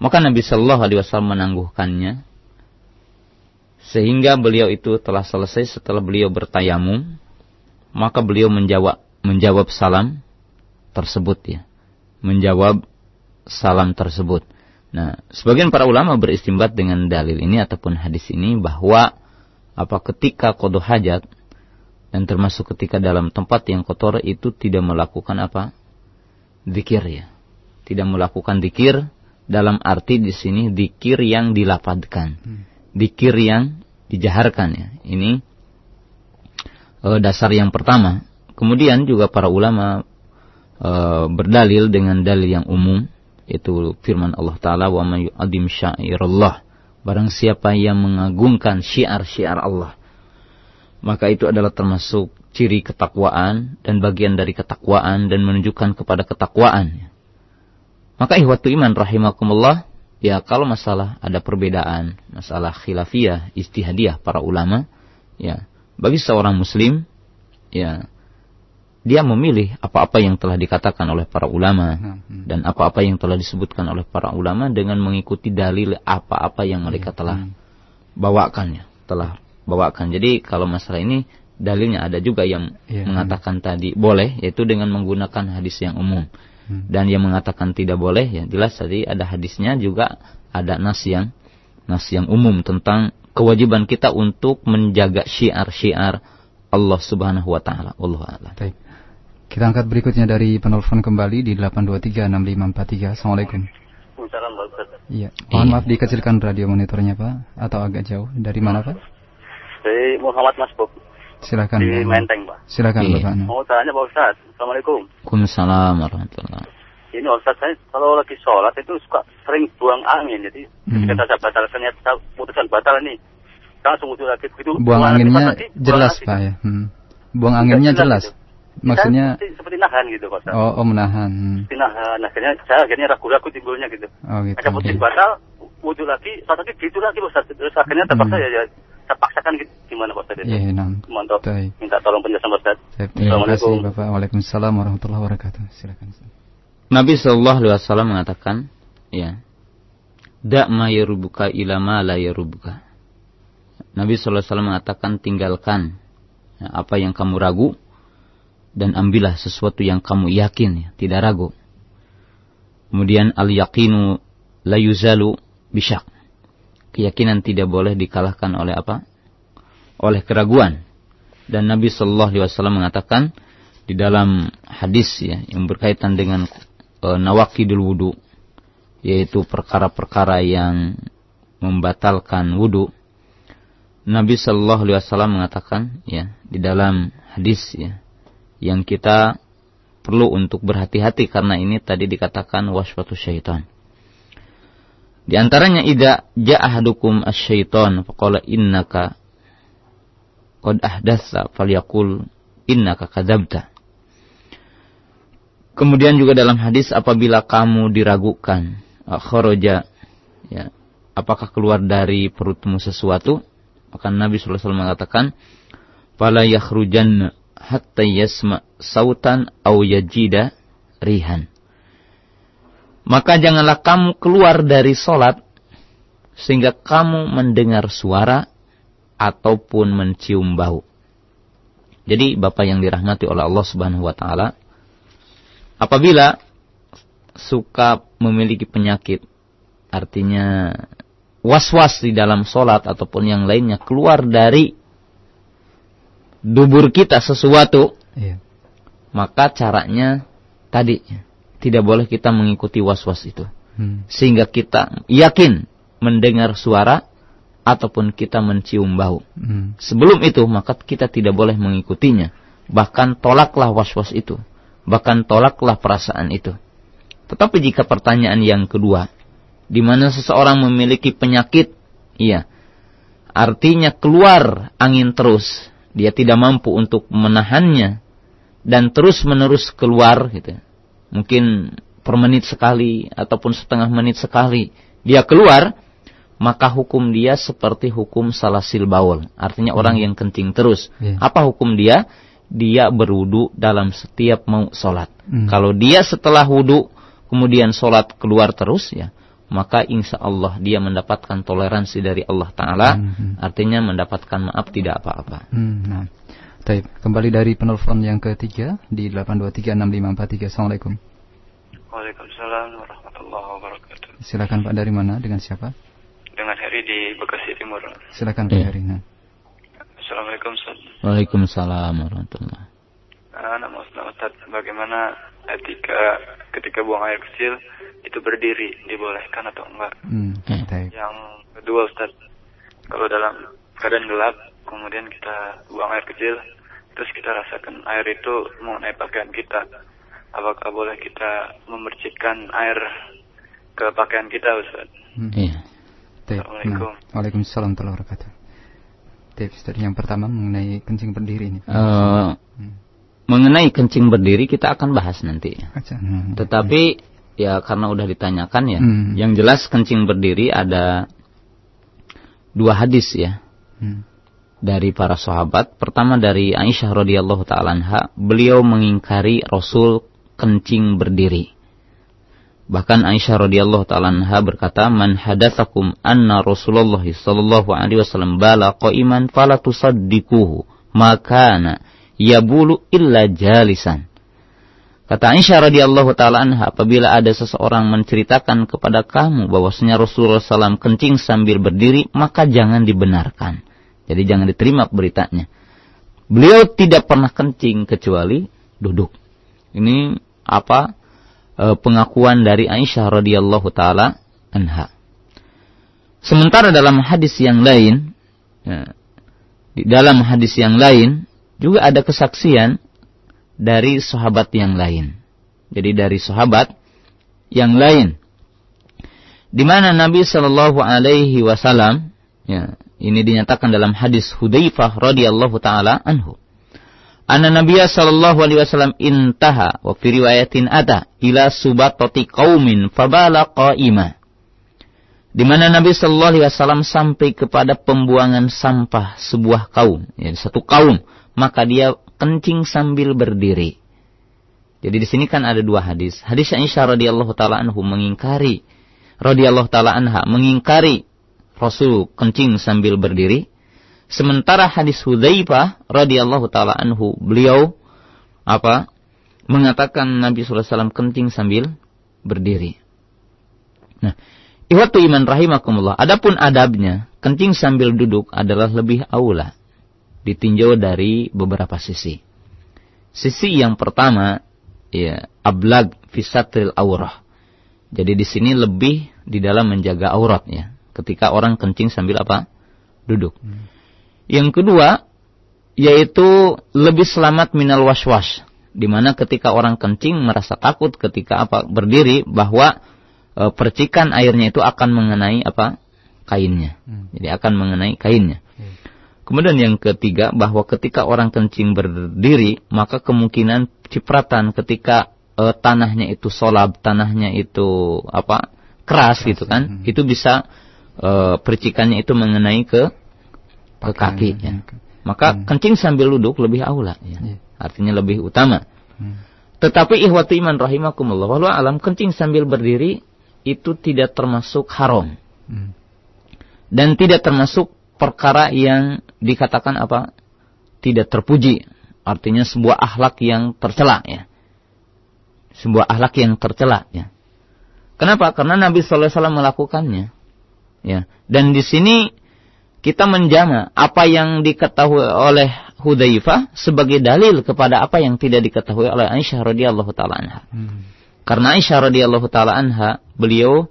Maka Nabi Shallallahu Alaihi Wasallam menangguhkannya sehingga beliau itu telah selesai setelah beliau bertayamum. Maka beliau menjawab menjawab salam tersebut ya, menjawab salam tersebut. Nah, sebagian para ulama beristimbat dengan dalil ini ataupun hadis ini bahwa apa ketika kodoh hajat dan termasuk ketika dalam tempat yang kotor itu tidak melakukan apa? Dikir ya. Tidak melakukan dikir dalam arti di sini dikir yang dilapadkan. Hmm. Dikir yang dijaharkan ya. Ini uh, dasar yang pertama. Kemudian juga para ulama uh, berdalil dengan dalil yang umum Itu firman Allah Ta'ala, wa man yu'adim syairallah. Barang siapa yang mengagungkan syiar-syiar Allah. Maka itu adalah termasuk ciri ketakwaan dan bagian dari ketakwaan dan menunjukkan kepada ketakwaan. Maka ihwatu iman rahimakumullah, ya kalau masalah ada perbedaan, masalah khilafiyah, istihadiyah para ulama, ya bagi seorang muslim, ya dia memilih apa-apa yang telah dikatakan oleh para ulama hmm, hmm. dan apa-apa yang telah disebutkan oleh para ulama dengan mengikuti dalil apa-apa yang mereka telah hmm. bawakannya, telah bawakan. Jadi kalau masalah ini dalilnya ada juga yang yeah, mengatakan tadi boleh yaitu dengan menggunakan hadis yang umum. Dan yang mengatakan tidak boleh ya jelas tadi ada hadisnya juga ada nas yang nas yang umum tentang kewajiban kita untuk menjaga syiar-syiar Allah Subhanahu wa taala. Allah a'lam. Kita angkat berikutnya dari penelpon kembali di 8236543. Assalamualaikum. Waalaikumsalam Iya. Mohon iya. maaf dikecilkan radio monitornya Pak atau agak jauh. Dari mana Pak? Dari Muhammad Mas Bob. Silakan. Di Menteng Pak. Silakan iya. Bapak. Mau tanya Pak Ustaz. Assalamualaikum. Waalaikumsalam warahmatullahi ini Ustaz saya kalau lagi sholat itu suka sering buang angin jadi hmm. ketika saya batalkan ya putusan batal ini langsung wudhu lagi begitu buang anginnya jelas Pak ya hmm. buang anginnya jelas, jelas maksudnya seperti, seperti nahan gitu Pak Oh, oh menahan. Hmm. Seperti nahan. Akhirnya saya akhirnya ragu-ragu timbulnya gitu. Oh gitu. Ada putih batal, wudhu lagi, saat lagi gitu lagi Pak Terus akhirnya terpaksa hmm. ya, ya terpaksakan gitu. Gimana Pak Ustaz? Iya, nah. Mantap. Minta tolong penjelasan Pak Ustaz. Terima kasih Bapak. Waalaikumsalam warahmatullahi wabarakatuh. Silakan. Nabi Shallallahu Alaihi Wasallam mengatakan, ya, dak ma yarubuka ila ma la yarubuka. Nabi Shallallahu Alaihi Wasallam mengatakan tinggalkan ya, apa yang kamu ragu dan ambillah sesuatu yang kamu yakin, ya, tidak ragu. Kemudian al-yaqinu la yuzalu bisyak. Keyakinan tidak boleh dikalahkan oleh apa? Oleh keraguan. Dan Nabi Shallallahu Alaihi Wasallam mengatakan di dalam hadis ya yang berkaitan dengan e, nawakidul wudu, yaitu perkara-perkara yang membatalkan wudu. Nabi Shallallahu Alaihi Wasallam mengatakan ya di dalam hadis ya yang kita perlu untuk berhati-hati karena ini tadi dikatakan waswatu syaitan. Di antaranya idza jaa ahadukum asy-syaitan faqala innaka qad ahdatsa falyaqul innaka kadzabta. Kemudian juga dalam hadis apabila kamu diragukan kharaja ya apakah keluar dari perutmu sesuatu maka Nabi sallallahu alaihi wasallam mengatakan fala yakhrujanna hatta yasma sautan au yajida rihan. Maka janganlah kamu keluar dari solat sehingga kamu mendengar suara ataupun mencium bau. Jadi Bapak yang dirahmati oleh Allah Subhanahu wa taala apabila suka memiliki penyakit artinya was-was di dalam solat ataupun yang lainnya keluar dari dubur kita sesuatu, iya. maka caranya tadi tidak boleh kita mengikuti was-was itu. Hmm. Sehingga kita yakin mendengar suara ataupun kita mencium bau. Hmm. Sebelum itu maka kita tidak boleh mengikutinya. Bahkan tolaklah was-was itu. Bahkan tolaklah perasaan itu. Tetapi jika pertanyaan yang kedua, di mana seseorang memiliki penyakit, iya, artinya keluar angin terus, dia tidak mampu untuk menahannya dan terus menerus keluar gitu. Mungkin per menit sekali ataupun setengah menit sekali dia keluar, maka hukum dia seperti hukum salasil baul. Artinya hmm. orang yang kencing terus. Yeah. Apa hukum dia? Dia berwudu dalam setiap mau sholat. Hmm. Kalau dia setelah wudu kemudian sholat keluar terus ya, maka insya Allah dia mendapatkan toleransi dari Allah Taala, hmm. artinya mendapatkan maaf tidak apa-apa. Hmm, nah. Taib. Kembali dari penelpon yang ketiga di 8236543. Assalamualaikum. Waalaikumsalam warahmatullahi wabarakatuh. Silakan Pak dari mana? Dengan siapa? Dengan Heri di Bekasi Timur. Silakan Pak ya. Heri. Nah. Assalamualaikum Ustaz. Waalaikumsalam warahmatullahi Nah, nama Ustaz, bagaimana etika ketika buang air kecil itu berdiri dibolehkan atau enggak. Hmm, Yang kedua Ustaz, kalau dalam keadaan gelap kemudian kita buang air kecil terus kita rasakan air itu mengenai pakaian kita apakah boleh kita memercikkan air ke pakaian kita Ustaz. Hmm. Iya. Assalamualaikum. Nah, Waalaikumsalam warahmatullahi wabarakatuh. Tips dari yang pertama mengenai kencing berdiri ini. Uh, hmm. Mengenai kencing berdiri kita akan bahas nanti. Hmm. Tetapi ya karena udah ditanyakan ya, hmm. yang jelas kencing berdiri ada dua hadis ya. Hmm. Dari para sahabat, pertama dari Aisyah radhiyallahu taala anha, beliau mengingkari Rasul kencing berdiri. Bahkan Aisyah radhiyallahu taala anha berkata, "Man hadatsakum anna Rasulullah sallallahu alaihi wasallam bala qa'iman fala tusaddiquhu, makana yabulu illa jalisan." Kata Aisyah radhiyallahu taala anha, apabila ada seseorang menceritakan kepada kamu bahwasanya Rasulullah SAW kencing sambil berdiri, maka jangan dibenarkan. Jadi jangan diterima beritanya. Beliau tidak pernah kencing kecuali duduk. Ini apa? e, pengakuan dari Aisyah radhiyallahu taala anha. Sementara dalam hadis yang lain, ya, di dalam hadis yang lain juga ada kesaksian dari sahabat yang lain. Jadi dari sahabat yang lain, di mana Nabi Shallallahu Alaihi Wasallam, ya, ini dinyatakan dalam hadis Hudzaifah radhiyallahu taala anhu anna Nabiya sallallahu alaihi wasallam intaha wa fi riwayatin ada ila subatati qaumin fabala qa'ima. Di mana Nabi sallallahu alaihi wasallam sampai kepada pembuangan sampah sebuah kaum, ya, satu kaum, maka dia kencing sambil berdiri. Jadi di sini kan ada dua hadis. Hadis Aisyah radhiyallahu taala anhu mengingkari radhiyallahu taala anha mengingkari Rasul kencing sambil berdiri Sementara hadis Hudzaifah radhiyallahu taala anhu beliau apa mengatakan Nabi sallallahu alaihi wasallam kencing sambil berdiri. Nah, ihwatu iman rahimakumullah. Adapun adabnya, kencing sambil duduk adalah lebih aula ditinjau dari beberapa sisi. Sisi yang pertama ya ablag fisatril aurah. Jadi di sini lebih di dalam menjaga aurat ya. Ketika orang kencing sambil apa? Duduk. Hmm. Yang kedua, yaitu lebih selamat minal waswas. Di mana ketika orang kencing merasa takut ketika apa berdiri bahwa e, percikan airnya itu akan mengenai apa kainnya. Hmm. Jadi akan mengenai kainnya. Kemudian yang ketiga bahwa ketika orang kencing berdiri maka kemungkinan cipratan ketika e, tanahnya itu solab, tanahnya itu apa keras, keras gitu kan, hmm. itu bisa e, percikannya itu mengenai ke ke kaki ya. Maka hmm. kencing sambil duduk lebih aula ya. ya. Artinya lebih utama. Hmm. Tetapi ihwatu iman rahimakumullah walau alam kencing sambil berdiri itu tidak termasuk haram. Hmm. Dan tidak termasuk perkara yang dikatakan apa? Tidak terpuji. Artinya sebuah akhlak yang tercela ya. Sebuah akhlak yang tercela ya. Kenapa? Karena Nabi sallallahu alaihi wasallam melakukannya. Ya. Dan di sini kita menjama apa yang diketahui oleh Hudzaifah sebagai dalil kepada apa yang tidak diketahui oleh Aisyah radhiyallahu taala anha. Hmm. Karena Aisyah radhiyallahu taala anha beliau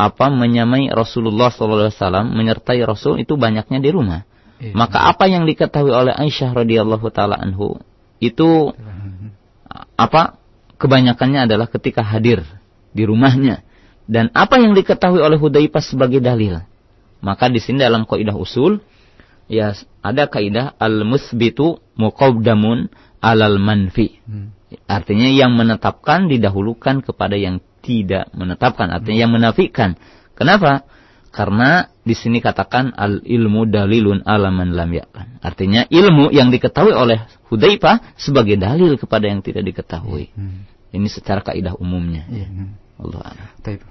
apa menyamai Rasulullah wasallam menyertai Rasul itu banyaknya di rumah. Iya. Maka apa yang diketahui oleh Aisyah radhiyallahu taala anhu itu apa kebanyakannya adalah ketika hadir di rumahnya dan apa yang diketahui oleh Hudzaifah sebagai dalil maka di sini dalam kaidah usul ya ada kaidah al-musbitu muqaddamun alal manfi. Hmm. Artinya yang menetapkan didahulukan kepada yang tidak menetapkan, artinya hmm. yang menafikan. Kenapa? Karena di sini katakan al ilmu dalilun alaman lam yakan. Artinya ilmu yang diketahui oleh Hudzaifah sebagai dalil kepada yang tidak diketahui. Hmm. Ini secara kaidah umumnya. Ya. Allah.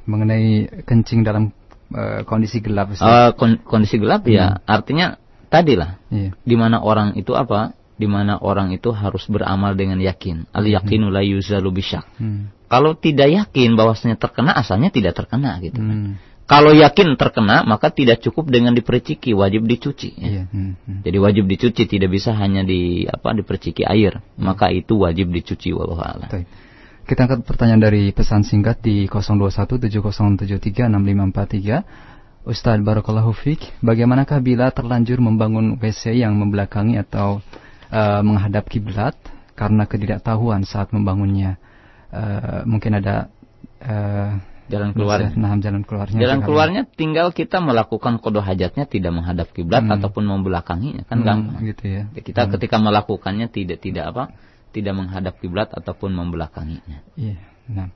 Mengenai kencing dalam uh, kondisi gelap. Uh, kon kondisi gelap ya, hmm. ya artinya tadi lah. Yeah. Di mana orang itu apa? Di mana orang itu harus beramal dengan yakin. Al yakinu hmm. la yuzalu bisyak. Hmm. Kalau tidak yakin bahwasanya terkena asalnya tidak terkena gitu. Hmm. Kalau yakin terkena maka tidak cukup dengan diperciki, wajib dicuci. Ya. Yeah. Hmm. Hmm. Jadi wajib dicuci, tidak bisa hanya di apa diperciki air. Hmm. Maka itu wajib dicuci wallahu a'lam. Kita angkat pertanyaan dari pesan singkat di 0217073543. Ustadz Barakallahu Fik, bagaimanakah bila terlanjur membangun WC yang membelakangi atau uh, menghadap kiblat karena ketidaktahuan saat membangunnya? Uh, mungkin ada uh, Jalan keluarnya. Nah, jalan keluarnya. Jalan keluarnya tinggal kita melakukan kodoh hajatnya tidak menghadap kiblat hmm. ataupun membelakanginya kan hmm, gampang. Gitu ya. Kita hmm. ketika melakukannya tidak tidak apa? Tidak menghadap kiblat ataupun membelakanginya. Iya. Nah.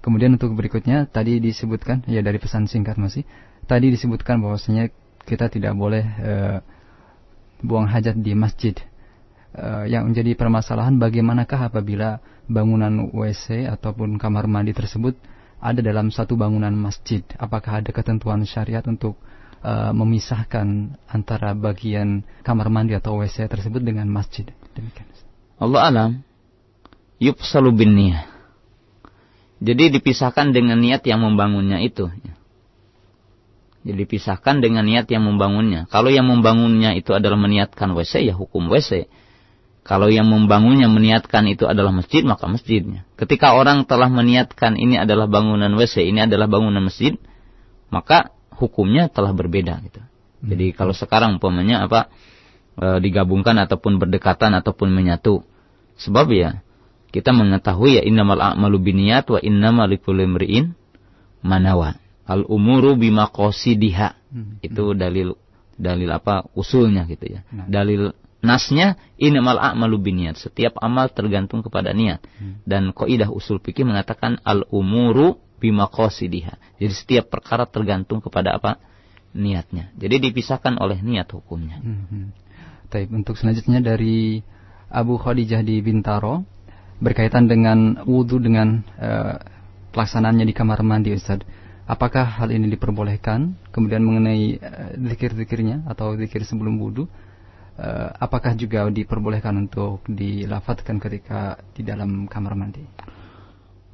Kemudian untuk berikutnya tadi disebutkan ya dari pesan singkat masih tadi disebutkan bahwasanya kita tidak boleh uh, buang hajat di masjid. Uh, yang menjadi permasalahan bagaimanakah apabila bangunan WC ataupun kamar mandi tersebut ada dalam satu bangunan masjid? Apakah ada ketentuan syariat untuk uh, memisahkan antara bagian kamar mandi atau WC tersebut dengan masjid? Demikian. Allah alam. Yufsalu bin niyah. Jadi dipisahkan dengan niat yang membangunnya itu. Jadi dipisahkan dengan niat yang membangunnya. Kalau yang membangunnya itu adalah meniatkan WC, ya hukum WC. Kalau yang membangunnya meniatkan itu adalah masjid, maka masjidnya. Ketika orang telah meniatkan ini adalah bangunan WC, ini adalah bangunan masjid, maka hukumnya telah berbeda gitu. Hmm. Jadi kalau sekarang umpamanya apa e, digabungkan ataupun berdekatan ataupun menyatu. Sebab ya kita mengetahui ya innamal a'malu binniyat wa innamal likulli imri'in manawa. Al umuru bimaqasidiha. Hmm. Itu dalil dalil apa usulnya gitu ya. Nah. Dalil Nasnya innamal a'malu biniat. Setiap amal tergantung kepada niat. Hmm. Dan kaidah usul fikih mengatakan al umuru bimaqasidiha. Jadi setiap perkara tergantung kepada apa? niatnya. Jadi dipisahkan oleh niat hukumnya. Hmm. hmm. Taib, untuk selanjutnya dari Abu Khadijah di Bintaro berkaitan dengan wudhu dengan uh, pelaksanaannya di kamar mandi Ustaz. Apakah hal ini diperbolehkan? Kemudian mengenai uh, zikir-zikirnya atau zikir sebelum wudhu uh, apakah juga diperbolehkan untuk dilafatkan ketika di dalam kamar mandi?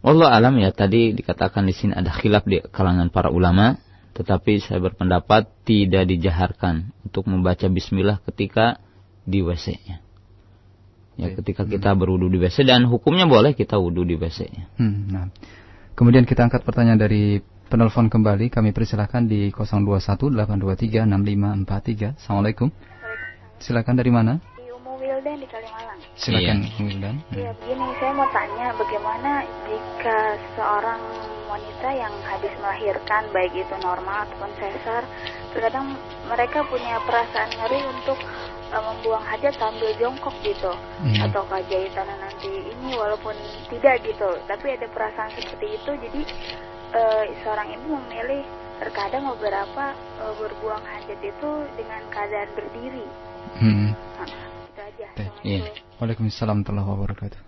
Allah alam ya tadi dikatakan di sini ada khilaf di kalangan para ulama, tetapi saya berpendapat tidak dijaharkan untuk membaca Bismillah ketika di WC -nya. Ya, ketika kita hmm. berwudu di WC dan hukumnya boleh kita wudu di WC. -nya. Hmm, nah. Kemudian kita angkat pertanyaan dari penelpon kembali. Kami persilahkan di 021 823 6543. Assalamualaikum. Silakan dari mana? Di Umu Wildan di Kalimalang. Silakan iya. Wildan. Iya, begini saya mau tanya bagaimana jika seorang wanita yang habis melahirkan baik itu normal ataupun sesar, terkadang mereka punya perasaan ngeri untuk uh, membuang hajat sambil jongkok gitu hmm. atau jahitannya nanti ini walaupun tidak gitu tapi ada perasaan seperti itu jadi uh, seorang ibu memilih terkadang beberapa uh, berbuang hajat itu dengan keadaan berdiri Hmm. Iya. Waalaikumsalam warahmatullahi wabarakatuh.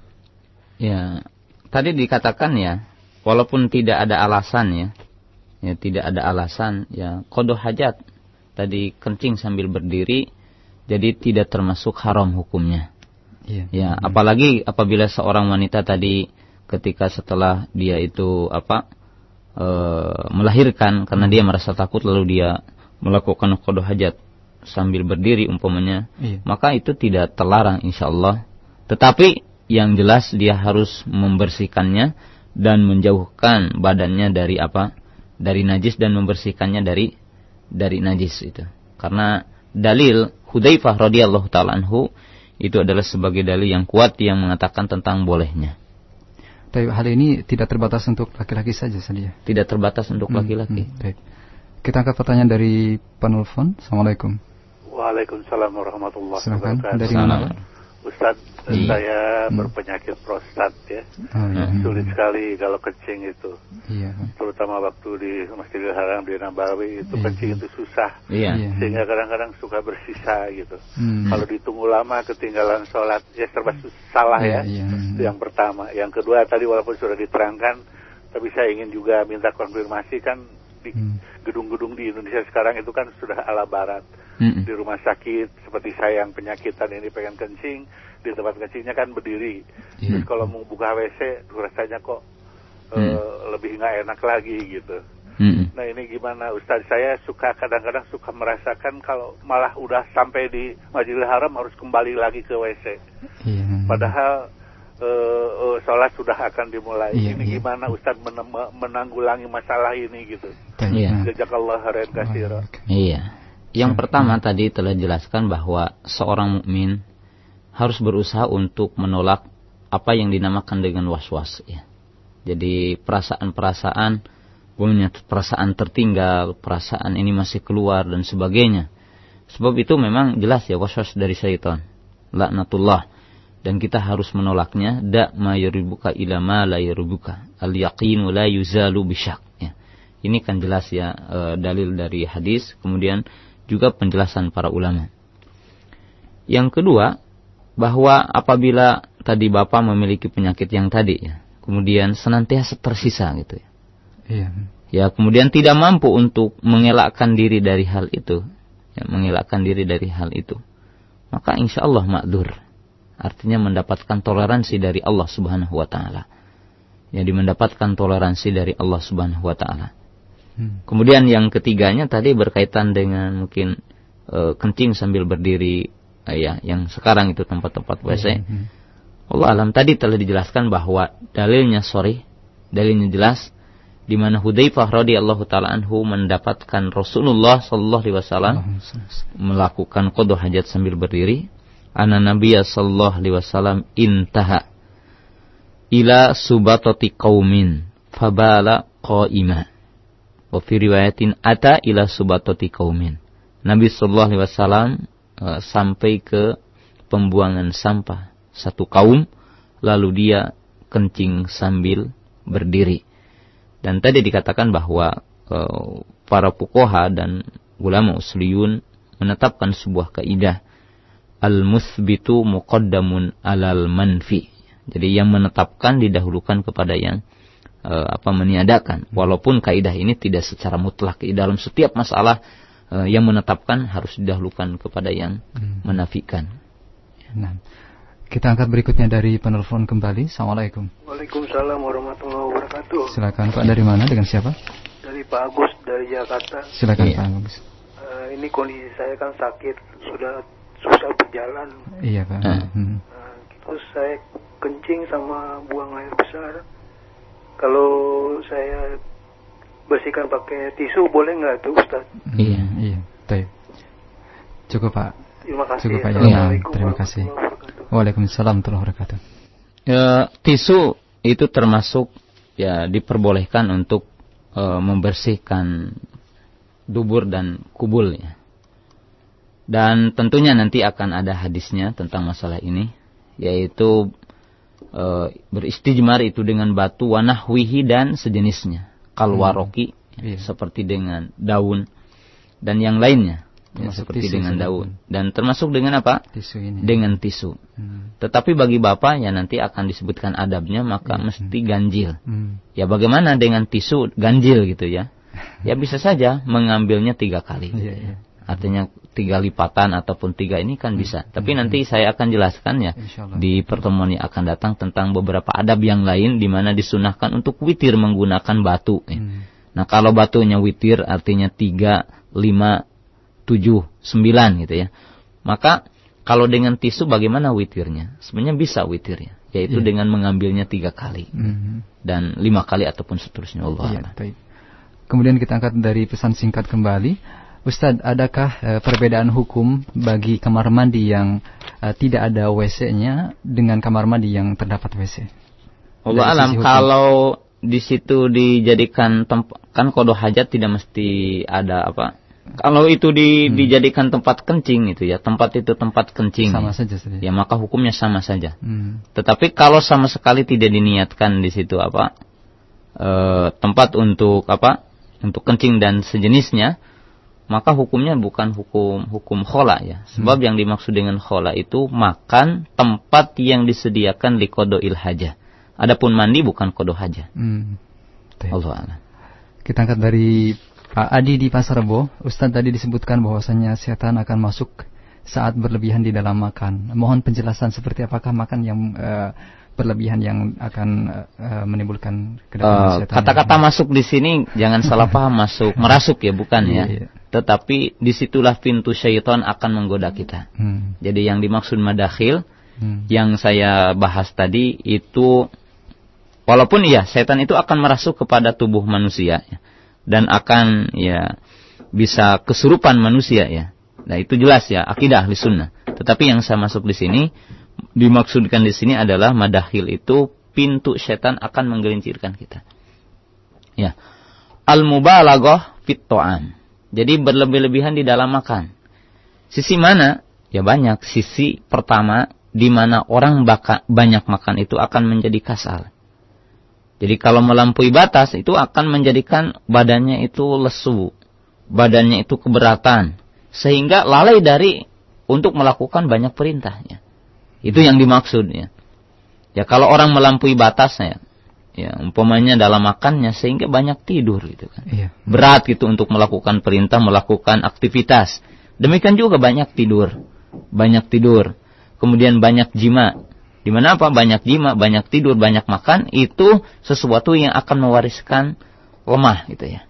Ya, tadi dikatakan ya, walaupun tidak ada alasan ya, ya tidak ada alasan ya, kodoh hajat tadi kencing sambil berdiri, jadi tidak termasuk haram hukumnya. Iya. Ya, hmm. apalagi apabila seorang wanita tadi ketika setelah dia itu apa e, melahirkan karena hmm. dia merasa takut lalu dia melakukan kodoh hajat sambil berdiri umpamanya, iya. maka itu tidak terlarang insya Allah. Tetapi yang jelas dia harus membersihkannya dan menjauhkan badannya dari apa? Dari najis dan membersihkannya dari dari najis itu. Karena dalil Hudzaifah radhiyallahu taala anhu itu adalah sebagai dalil yang kuat yang mengatakan tentang bolehnya. Tapi hal ini tidak terbatas untuk laki-laki saja saja. Tidak terbatas untuk hmm, laki-laki. Hmm, hmm, Kita angkat pertanyaan dari penelpon. Assalamualaikum. Waalaikumsalam warahmatullahi wabarakatuh. Dari mana? Ustaz, iya. saya hmm. berpenyakit prostat ya. Oh, iya. Sulit sekali kalau kencing itu. Iya. Terutama waktu di Masjidil Haram di Nabawi itu iya. kencing itu susah. Iya. iya. Sehingga kadang-kadang suka bersisa gitu. Hmm. Kalau ditunggu lama ketinggalan sholat ya serba salah iya, ya. Iya. Itu yang pertama. Yang kedua tadi walaupun sudah diterangkan, tapi saya ingin juga minta konfirmasi kan di hmm. gedung-gedung di Indonesia sekarang itu kan sudah ala barat hmm. di rumah sakit seperti saya yang penyakitan ini pengen kencing di tempat kencingnya kan berdiri yeah. terus kalau mau buka WC rasanya kok hmm. uh, lebih nggak enak lagi gitu hmm. nah ini gimana Ustadz saya suka kadang-kadang suka merasakan kalau malah udah sampai di Majlis Haram harus kembali lagi ke WC yeah. padahal uh, uh, sholat sudah akan dimulai. Iya, ini iya. gimana Ustaz men menanggulangi masalah ini gitu. Iya. Jazakallah khairan katsira. Iya. Yang pertama tadi telah jelaskan bahwa seorang mukmin harus berusaha untuk menolak apa yang dinamakan dengan was-was ya. Jadi perasaan-perasaan punya perasaan tertinggal, perasaan ini masih keluar dan sebagainya. Sebab itu memang jelas ya waswas dari syaitan. Laknatullah. Dan kita harus menolaknya. Da ma yuribuka ila ma la yuribuka. Al yaqinu la yuzalu bisyak. Ya. Ini kan jelas ya e, dalil dari hadis. Kemudian juga penjelasan para ulama. Yang kedua, bahwa apabila tadi Bapak memiliki penyakit yang tadi ya, kemudian senantiasa tersisa gitu ya. Iya. Ya, kemudian tidak mampu untuk mengelakkan diri dari hal itu, ya, mengelakkan diri dari hal itu. Maka insya Allah makdur. Artinya mendapatkan toleransi dari Allah Subhanahu wa taala. Jadi mendapatkan toleransi dari Allah Subhanahu wa taala. Hmm. Kemudian yang ketiganya tadi berkaitan dengan mungkin e, kencing sambil berdiri uh, ya yang sekarang itu tempat-tempat WC. Hmm, hmm. Allah alam tadi telah dijelaskan bahwa dalilnya sorry, dalilnya jelas di mana Hudzaifah radhiyallahu taala anhu mendapatkan Rasulullah sallallahu alaihi wasallam melakukan qada hajat sambil berdiri. Ana Nabiya sallallahu alaihi wasallam intaha ila subatati qaumin fabala qaima. Wa fi riwayatin ata ila subatati qaumin. Nabi sallallahu alaihi wasallam Eh, sampai ke pembuangan sampah satu kaum lalu dia kencing sambil berdiri dan tadi dikatakan bahwa uh, para pukoha dan ulama usliyun menetapkan sebuah kaidah al-musbitu muqaddamun alal manfi jadi yang menetapkan didahulukan kepada yang uh, apa meniadakan walaupun kaidah ini tidak secara mutlak di dalam setiap masalah uh, yang menetapkan harus didahulukan kepada yang hmm. menafikan. Nah, kita angkat berikutnya dari penelpon kembali. Assalamualaikum. Waalaikumsalam warahmatullahi wabarakatuh. Silakan Pak dari mana dengan siapa? Dari Pak Agus dari Jakarta. Silakan iya. Pak Agus. Uh, ini kondisi saya kan sakit sudah susah berjalan. Iya Pak. Uh. Hmm. Uh, terus saya kencing sama buang air besar. Kalau saya bersihkan pakai tisu boleh nggak tuh Ustaz? Iya, iya. Baik. Cukup Pak. Terima kasih. Cukup Pak. Ya, terima kasih. Waalaikumsalam warahmatullahi wabarakatuh. Ya, tisu itu termasuk ya diperbolehkan untuk e, membersihkan dubur dan kubul ya. Dan tentunya nanti akan ada hadisnya tentang masalah ini yaitu e, beristijmar itu dengan batu wanahwihi dan sejenisnya kalwaroki hmm. yeah. seperti dengan daun dan yang lainnya ya, seperti tisu, dengan daun dan termasuk dengan apa tisu ini. dengan tisu hmm. tetapi bagi bapak ya nanti akan disebutkan adabnya maka hmm. mesti ganjil hmm. ya bagaimana dengan tisu ganjil gitu ya [LAUGHS] ya bisa saja mengambilnya tiga kali yeah, yeah. artinya tiga lipatan ataupun tiga ini kan bisa. Hmm. Tapi hmm. nanti saya akan jelaskan ya di pertemuan yang akan datang tentang beberapa adab yang lain di mana disunahkan untuk witir menggunakan batu. Ya. Hmm. Nah kalau batunya witir artinya tiga, lima, tujuh, sembilan gitu ya. Maka kalau dengan tisu bagaimana witirnya? Sebenarnya bisa witirnya, yaitu yeah. dengan mengambilnya tiga kali hmm. dan lima kali ataupun seterusnya. Allah. Yeah, Kemudian kita angkat dari pesan singkat kembali. Ustadz, adakah uh, perbedaan hukum bagi kamar mandi yang uh, tidak ada WC-nya dengan kamar mandi yang terdapat WC? Allah alam, kalau di situ dijadikan tempat kan kodoh hajat tidak mesti ada apa? Kalau itu di, hmm. dijadikan tempat kencing itu ya, tempat itu tempat kencing. Sama saja. Ya maka hukumnya sama saja. Hmm. Tetapi kalau sama sekali tidak diniatkan di situ apa? E, tempat untuk apa? Untuk kencing dan sejenisnya, maka hukumnya bukan hukum hukum khola ya. Sebab hmm. yang dimaksud dengan khola itu makan tempat yang disediakan di kodo ilhaja. Adapun mandi bukan kodo haja. Hmm. Allah Allah. Kita angkat dari Pak Adi di Pasar Rebo. Ustaz tadi disebutkan bahwasanya setan akan masuk saat berlebihan di dalam makan. Mohon penjelasan seperti apakah makan yang uh, berlebihan yang akan uh, menimbulkan uh, setan. Kata-kata masuk di sini jangan salah paham masuk, [LAUGHS] merasuk ya bukan ya. Iya. Tetapi di situlah pintu syaitan akan menggoda kita. Hmm. Jadi yang dimaksud madakhil hmm. yang saya bahas tadi itu walaupun ya setan itu akan merasuk kepada tubuh manusia ya, dan akan ya bisa kesurupan manusia ya. Nah itu jelas ya akidah ahli sunnah. Tetapi yang saya masuk di sini dimaksudkan di sini adalah madahil itu pintu setan akan menggelincirkan kita. Ya. al-mubalaghah fit Jadi berlebih-lebihan di dalam makan. Sisi mana? Ya banyak. Sisi pertama di mana orang baka, banyak makan itu akan menjadi kasar. Jadi kalau melampaui batas itu akan menjadikan badannya itu lesu, badannya itu keberatan, sehingga lalai dari untuk melakukan banyak perintahnya. Itu yang dimaksudnya. Ya kalau orang melampaui batasnya, ya umpamanya dalam makannya sehingga banyak tidur gitu kan. Iya. Berat gitu untuk melakukan perintah, melakukan aktivitas. Demikian juga banyak tidur. Banyak tidur. Kemudian banyak jima. Di mana apa? Banyak jima, banyak tidur, banyak makan itu sesuatu yang akan mewariskan lemah gitu ya.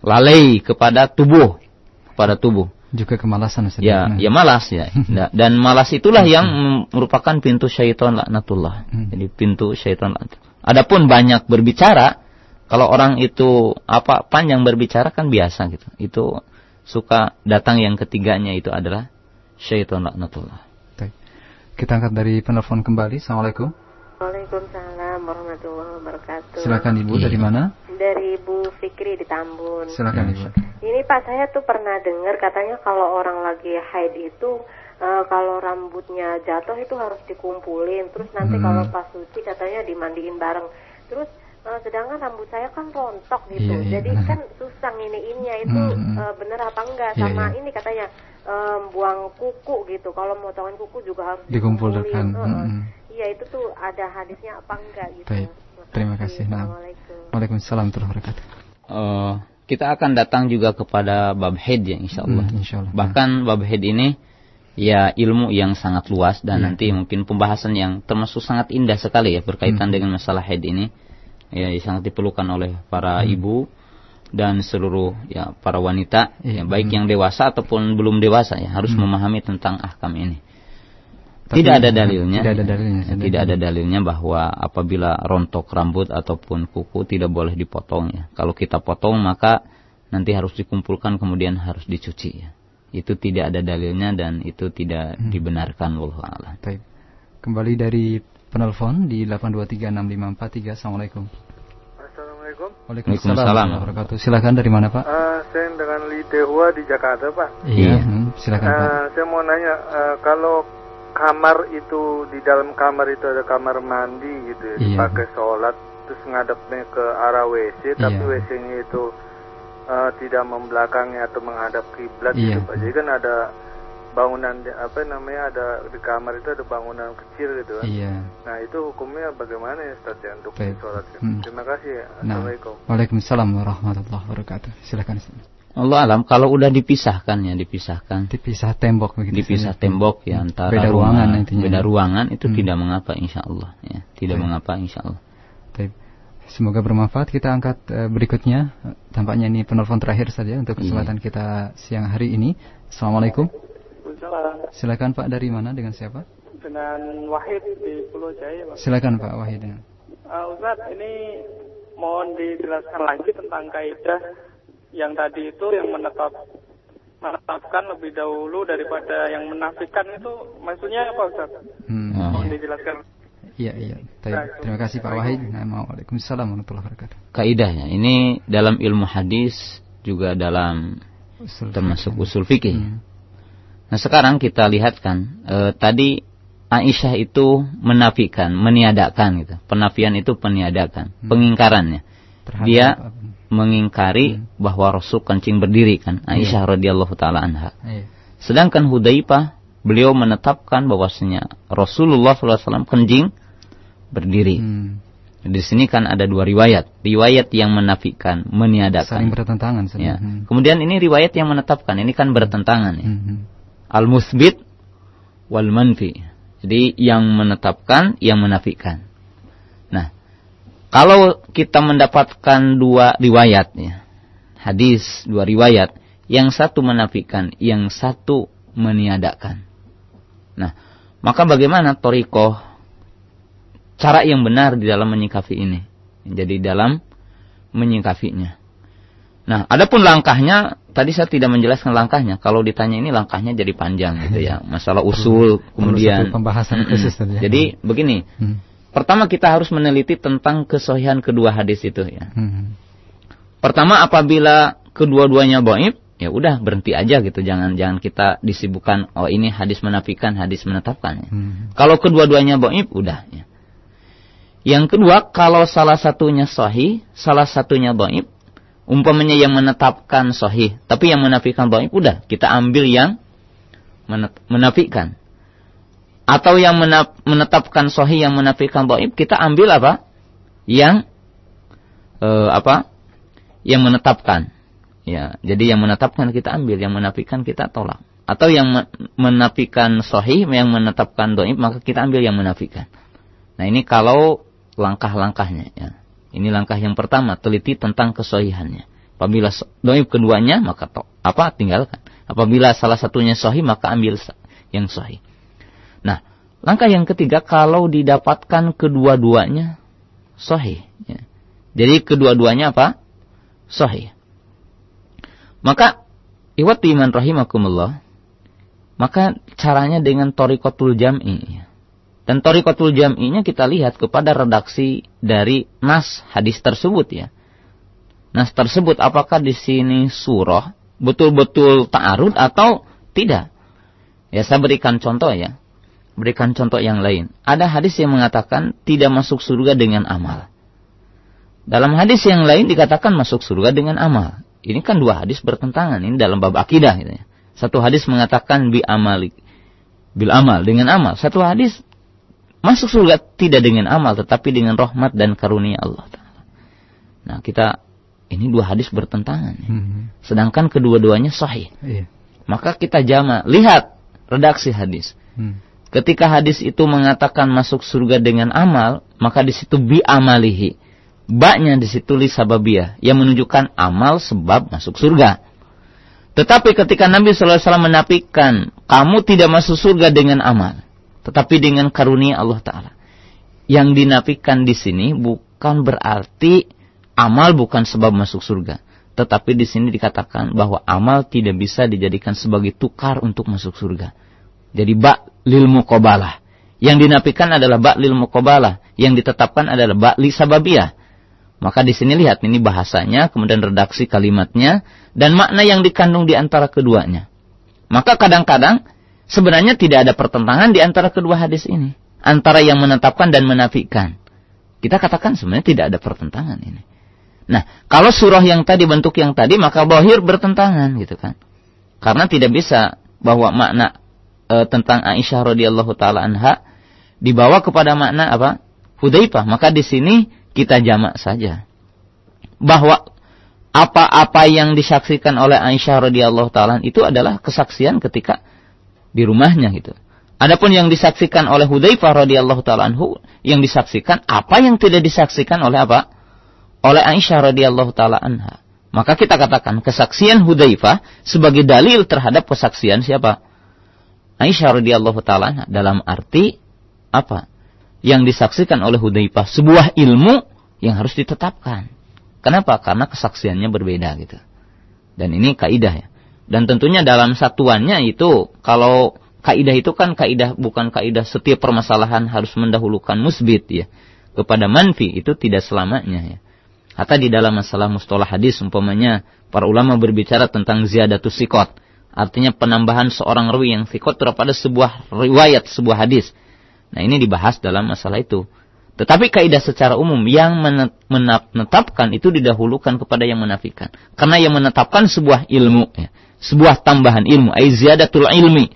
Lalai kepada tubuh, kepada tubuh juga kemalasan Ustaz. Ya, nah. ya malas ya. [LAUGHS] Nah, dan malas itulah yang merupakan pintu syaitan laknatullah. Hmm. Jadi pintu syaitan laknatullah. Adapun banyak berbicara, kalau orang itu apa panjang berbicara kan biasa gitu. Itu suka datang yang ketiganya itu adalah syaitan laknatullah. Kita angkat dari penelpon kembali. Assalamualaikum. Waalaikumsalam warahmatullahi wabarakatuh. Silakan Ibu dari mana? Dari Bu Fikri di Tambun. Silakan Ibu. Ini Pak saya tuh pernah dengar katanya kalau orang lagi haid itu uh, kalau rambutnya jatuh itu harus dikumpulin. Terus nanti hmm. kalau pas suci katanya dimandiin bareng. Terus uh, sedangkan rambut saya kan rontok gitu. Iya, iya. Jadi kan susah nginiinnya itu hmm. uh, bener apa enggak iya, sama iya. ini katanya um, buang kuku gitu. Kalau motongan kuku juga harus dikumpulkan. Uh, hmm. Iya itu tuh ada hadisnya apa enggak gitu. Baik. Terima kasih. Nah. Waalaikumsalam warahmatullahi wabarakatuh. Uh, kita akan datang juga kepada bab head ya insya Allah. Hmm, insya Allah. Bahkan bab head ini ya ilmu yang sangat luas dan ya. nanti mungkin pembahasan yang termasuk sangat indah sekali ya berkaitan hmm. dengan masalah head ini ya sangat diperlukan oleh para hmm. ibu dan seluruh ya para wanita ya, ya baik hmm. yang dewasa ataupun belum dewasa ya harus hmm. memahami tentang ahkam ini. Tapi tidak ada dalilnya. Tidak ada dalilnya. Ya, tidak ada dalilnya bahwa apabila rontok rambut ataupun kuku tidak boleh dipotong ya. Kalau kita potong maka nanti harus dikumpulkan kemudian harus dicuci ya. Itu tidak ada dalilnya dan itu tidak hmm. dibenarkan wallahu a'lam. Kembali dari penelpon di 8236543. Assalamualaikum. Assalamualaikum. Waalaikumsalam wabarakatuh. Silakan dari mana Pak? Uh, saya dengan Li Tehua di Jakarta Pak. Iya, hmm, silakan uh, Pak. Saya mau nanya uh, kalau kamar itu di dalam kamar itu ada kamar mandi gitu ya, iya. dipakai sholat terus ngadepnya ke arah WC iya. tapi WC-nya itu uh, tidak membelakangi atau menghadap kiblat iya. gitu Pak. Jadi kan ada bangunan apa namanya ada di kamar itu ada bangunan kecil gitu kan. Iya. Nah, itu hukumnya bagaimana ya Ustaz ya untuk sholat? Hmm. Terima kasih ya. Nah, Assalamualaikum. Nah, Waalaikumsalam warahmatullahi wabarakatuh. Silakan Ustaz. Allah alam kalau udah dipisahkan ya dipisahkan dipisah tembok begitu dipisah tembok ya hmm. antara beda ruangan rumah, intinya beda ruangan itu hmm. tidak mengapa insya Allah ya tidak Baik. mengapa insya Allah Baik. semoga bermanfaat kita angkat uh, berikutnya tampaknya ini penelpon terakhir saja untuk iya. kesempatan iya. kita siang hari ini assalamualaikum silakan Pak dari mana dengan siapa dengan Wahid di Pulau Jaya Pak. silakan Pak Wahid uh, Ustaz ini mohon dijelaskan lagi tentang kaidah yang tadi itu yang menetap menetapkan lebih dahulu daripada yang menafikan itu maksudnya apa Ustaz? Hmm. Mohon dijelaskan. Iya iya. Terima kasih Pak Wahid. Nah, Waalaikumsalam warahmatullahi wabarakatuh. Kaidahnya ini dalam ilmu hadis juga dalam usul termasuk fikir. usul fikih. Hmm. Nah sekarang kita lihat kan e, tadi Aisyah itu menafikan, meniadakan gitu. Penafian itu peniadakan, hmm. pengingkarannya. Terhadap Dia apa? Mengingkari hmm. bahwa Rasul kencing berdiri kan iya. Aisyah yeah. radhiyallahu taala anha. Yeah. Sedangkan Hudzaifah beliau menetapkan bahwasanya Rasulullah SAW kencing berdiri. Hmm. Di sini kan ada dua riwayat, riwayat yang menafikan, meniadakan. Saling bertentangan. Ya. Hmm. Kemudian ini riwayat yang menetapkan, ini kan bertentangan. Ya. Hmm. Al-musbit wal manfi. Jadi yang menetapkan, yang menafikan. Kalau kita mendapatkan dua riwayat ya, hadis dua riwayat, yang satu menafikan, yang satu meniadakan. Nah, maka bagaimana torikoh cara yang benar di dalam menyikapi ini? Jadi dalam menyikapinya. Nah, adapun langkahnya, tadi saya tidak menjelaskan langkahnya. Kalau ditanya ini langkahnya jadi panjang gitu ya. [LAUGHS] Masalah usul, kemudian pembahasan [CLEARS THROAT] khusus. Ya. Jadi begini. Hmm Pertama kita harus meneliti tentang kesohian kedua hadis itu ya. Hmm. Pertama apabila kedua-duanya dhaif, ya udah berhenti aja gitu jangan jangan kita disibukkan oh ini hadis menafikan hadis menetapkan ya. hmm. kalau kedua-duanya dhaif udah ya. yang kedua kalau salah satunya sahih salah satunya dhaif umpamanya yang menetapkan sahih tapi yang menafikan dhaif udah kita ambil yang menafikan atau yang menetapkan sahih yang menafikan dhaif kita ambil apa yang eh, apa yang menetapkan Ya, jadi yang menetapkan kita ambil, yang menafikan kita tolak. Atau yang menafikan sahih, yang menetapkan doib, maka kita ambil yang menafikan. Nah ini kalau langkah-langkahnya. Ya. Ini langkah yang pertama, teliti tentang kesohihannya. Apabila doib keduanya, maka to, apa tinggalkan. Apabila salah satunya sahih, maka ambil yang sahih. Nah, langkah yang ketiga, kalau didapatkan kedua-duanya sahih. Ya. Jadi kedua-duanya apa? Sahih. Maka iwat iman rahimakumullah, maka caranya dengan torikotul jam'i. Dan torikotul jam'inya kita lihat kepada redaksi dari nas hadis tersebut ya. Nas tersebut apakah di sini surah betul-betul ta'arud atau tidak? Ya saya berikan contoh ya. Berikan contoh yang lain. Ada hadis yang mengatakan tidak masuk surga dengan amal. Dalam hadis yang lain dikatakan masuk surga dengan amal. Ini kan dua hadis bertentangan ini dalam bab akidah gitu ya. Satu hadis mengatakan bi amalik bil amal dengan amal. Satu hadis masuk surga tidak dengan amal tetapi dengan rahmat dan karunia Allah. Nah, kita ini dua hadis bertentangan. Ya. Hmm. Sedangkan kedua-duanya sahih. Iya. Maka kita jama, lihat redaksi hadis. Hmm. Ketika hadis itu mengatakan masuk surga dengan amal, maka di situ bi amalihi Baknya di situ sababiyah yang menunjukkan amal sebab masuk surga. Tetapi ketika Nabi SAW menafikan kamu tidak masuk surga dengan amal, tetapi dengan karunia Allah Taala. Yang dinafikan di sini bukan berarti amal bukan sebab masuk surga, tetapi di sini dikatakan bahwa amal tidak bisa dijadikan sebagai tukar untuk masuk surga. Jadi bak lil muqabalah. Yang dinafikan adalah bak lil muqabalah, yang ditetapkan adalah bak li sababiyah maka di sini lihat ini bahasanya, kemudian redaksi kalimatnya dan makna yang dikandung di antara keduanya. Maka kadang-kadang sebenarnya tidak ada pertentangan di antara kedua hadis ini, antara yang menetapkan dan menafikan. Kita katakan sebenarnya tidak ada pertentangan ini. Nah, kalau surah yang tadi bentuk yang tadi maka bohir bertentangan gitu kan. Karena tidak bisa bahwa makna e, tentang Aisyah radhiyallahu taala anha dibawa kepada makna apa? Hudzaifah. Maka di sini kita jamak saja. Bahwa apa-apa yang disaksikan oleh Aisyah radhiyallahu taala itu adalah kesaksian ketika di rumahnya gitu. Adapun yang disaksikan oleh Hudzaifah radhiyallahu taala anhu yang disaksikan apa yang tidak disaksikan oleh apa? Oleh Aisyah radhiyallahu taala anha. Maka kita katakan kesaksian Hudzaifah sebagai dalil terhadap kesaksian siapa? Aisyah radhiyallahu taala dalam arti apa? yang disaksikan oleh Hudzaifah sebuah ilmu yang harus ditetapkan. Kenapa? Karena kesaksiannya berbeda gitu. Dan ini kaidah ya. Dan tentunya dalam satuannya itu kalau kaidah itu kan kaidah bukan kaidah setiap permasalahan harus mendahulukan musbit ya kepada manfi itu tidak selamanya ya. Hatta di dalam masalah mustalah hadis umpamanya para ulama berbicara tentang ziyadatus sikot. Artinya penambahan seorang rawi yang sikot terhadap sebuah riwayat, sebuah hadis. Nah ini dibahas dalam masalah itu. Tetapi kaidah secara umum yang menetapkan itu didahulukan kepada yang menafikan. Karena yang menetapkan sebuah ilmu, ya, sebuah tambahan ilmu, aiziyadatul ilmi,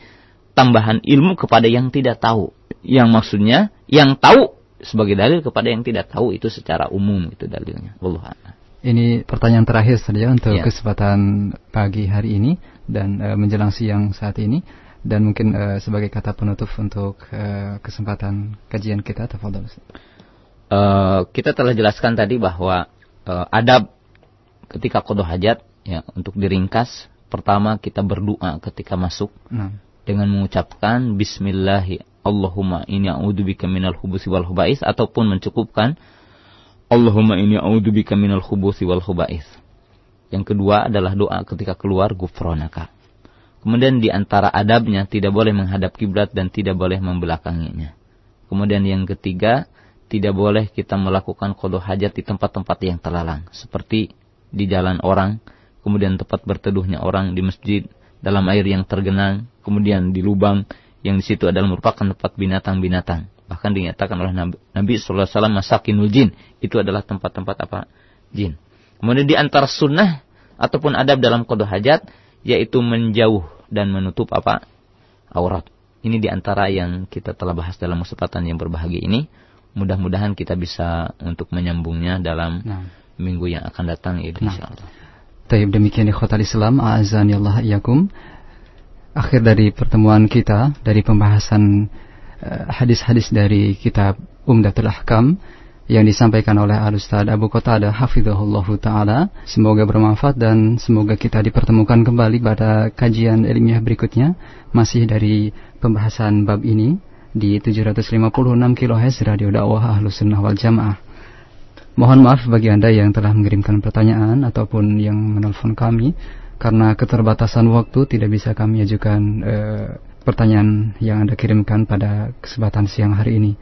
tambahan ilmu kepada yang tidak tahu. Yang maksudnya yang tahu sebagai dalil kepada yang tidak tahu itu secara umum itu dalilnya. Allah. Ini pertanyaan terakhir saja untuk ya. kesempatan pagi hari ini dan e, menjelang siang saat ini. Dan mungkin uh, sebagai kata penutup untuk uh, kesempatan kajian kita tafadhol uh, kita telah jelaskan tadi bahwa uh, adab ketika qada hajat ya untuk diringkas pertama kita berdoa ketika masuk. Nah. dengan mengucapkan bismillahi Allahumma inni a'udzubika minal khubuthi wal khubais ataupun mencukupkan Allahumma inni a'udzubika minal khubuthi wal khubais yang kedua adalah doa ketika keluar gufronaka Kemudian di antara adabnya tidak boleh menghadap kiblat dan tidak boleh membelakanginya. Kemudian yang ketiga, tidak boleh kita melakukan kodoh hajat di tempat-tempat yang terlarang. Seperti di jalan orang, kemudian tempat berteduhnya orang di masjid, dalam air yang tergenang, kemudian di lubang yang di situ adalah merupakan tempat binatang-binatang. Bahkan dinyatakan oleh Nabi Sallallahu Alaihi Wasallam masakinul jin itu adalah tempat-tempat apa jin. Kemudian di antara sunnah ataupun adab dalam kode hajat yaitu menjauh dan menutup apa aurat. Ini di antara yang kita telah bahas dalam kesempatan yang berbahagia ini. Mudah-mudahan kita bisa untuk menyambungnya dalam nah. minggu yang akan datang itu nah. insyaallah. Taib demikian ikhwatal Islam, azan Allah iyakum. Akhir dari pertemuan kita dari pembahasan eh, hadis-hadis uh, dari kitab Umdatul Ahkam yang disampaikan oleh Al-Ustaz Abu Qatada hafizahullah taala. Semoga bermanfaat dan semoga kita dipertemukan kembali pada kajian ilmiah berikutnya masih dari pembahasan bab ini di 756 kHz Radio Dakwah Ahlus Sunnah wal Jamaah. Mohon maaf bagi Anda yang telah mengirimkan pertanyaan ataupun yang menelpon kami karena keterbatasan waktu tidak bisa kami ajukan uh, pertanyaan yang Anda kirimkan pada kesempatan siang hari ini.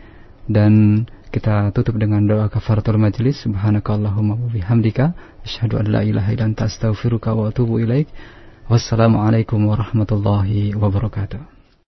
Dan kita tutup dengan doa kafaratul majlis. Subhanakallahumma wa bihamdika asyhadu an la ilaha illa anta astaghfiruka wa atubu ilaik. Wassalamualaikum warahmatullahi wabarakatuh.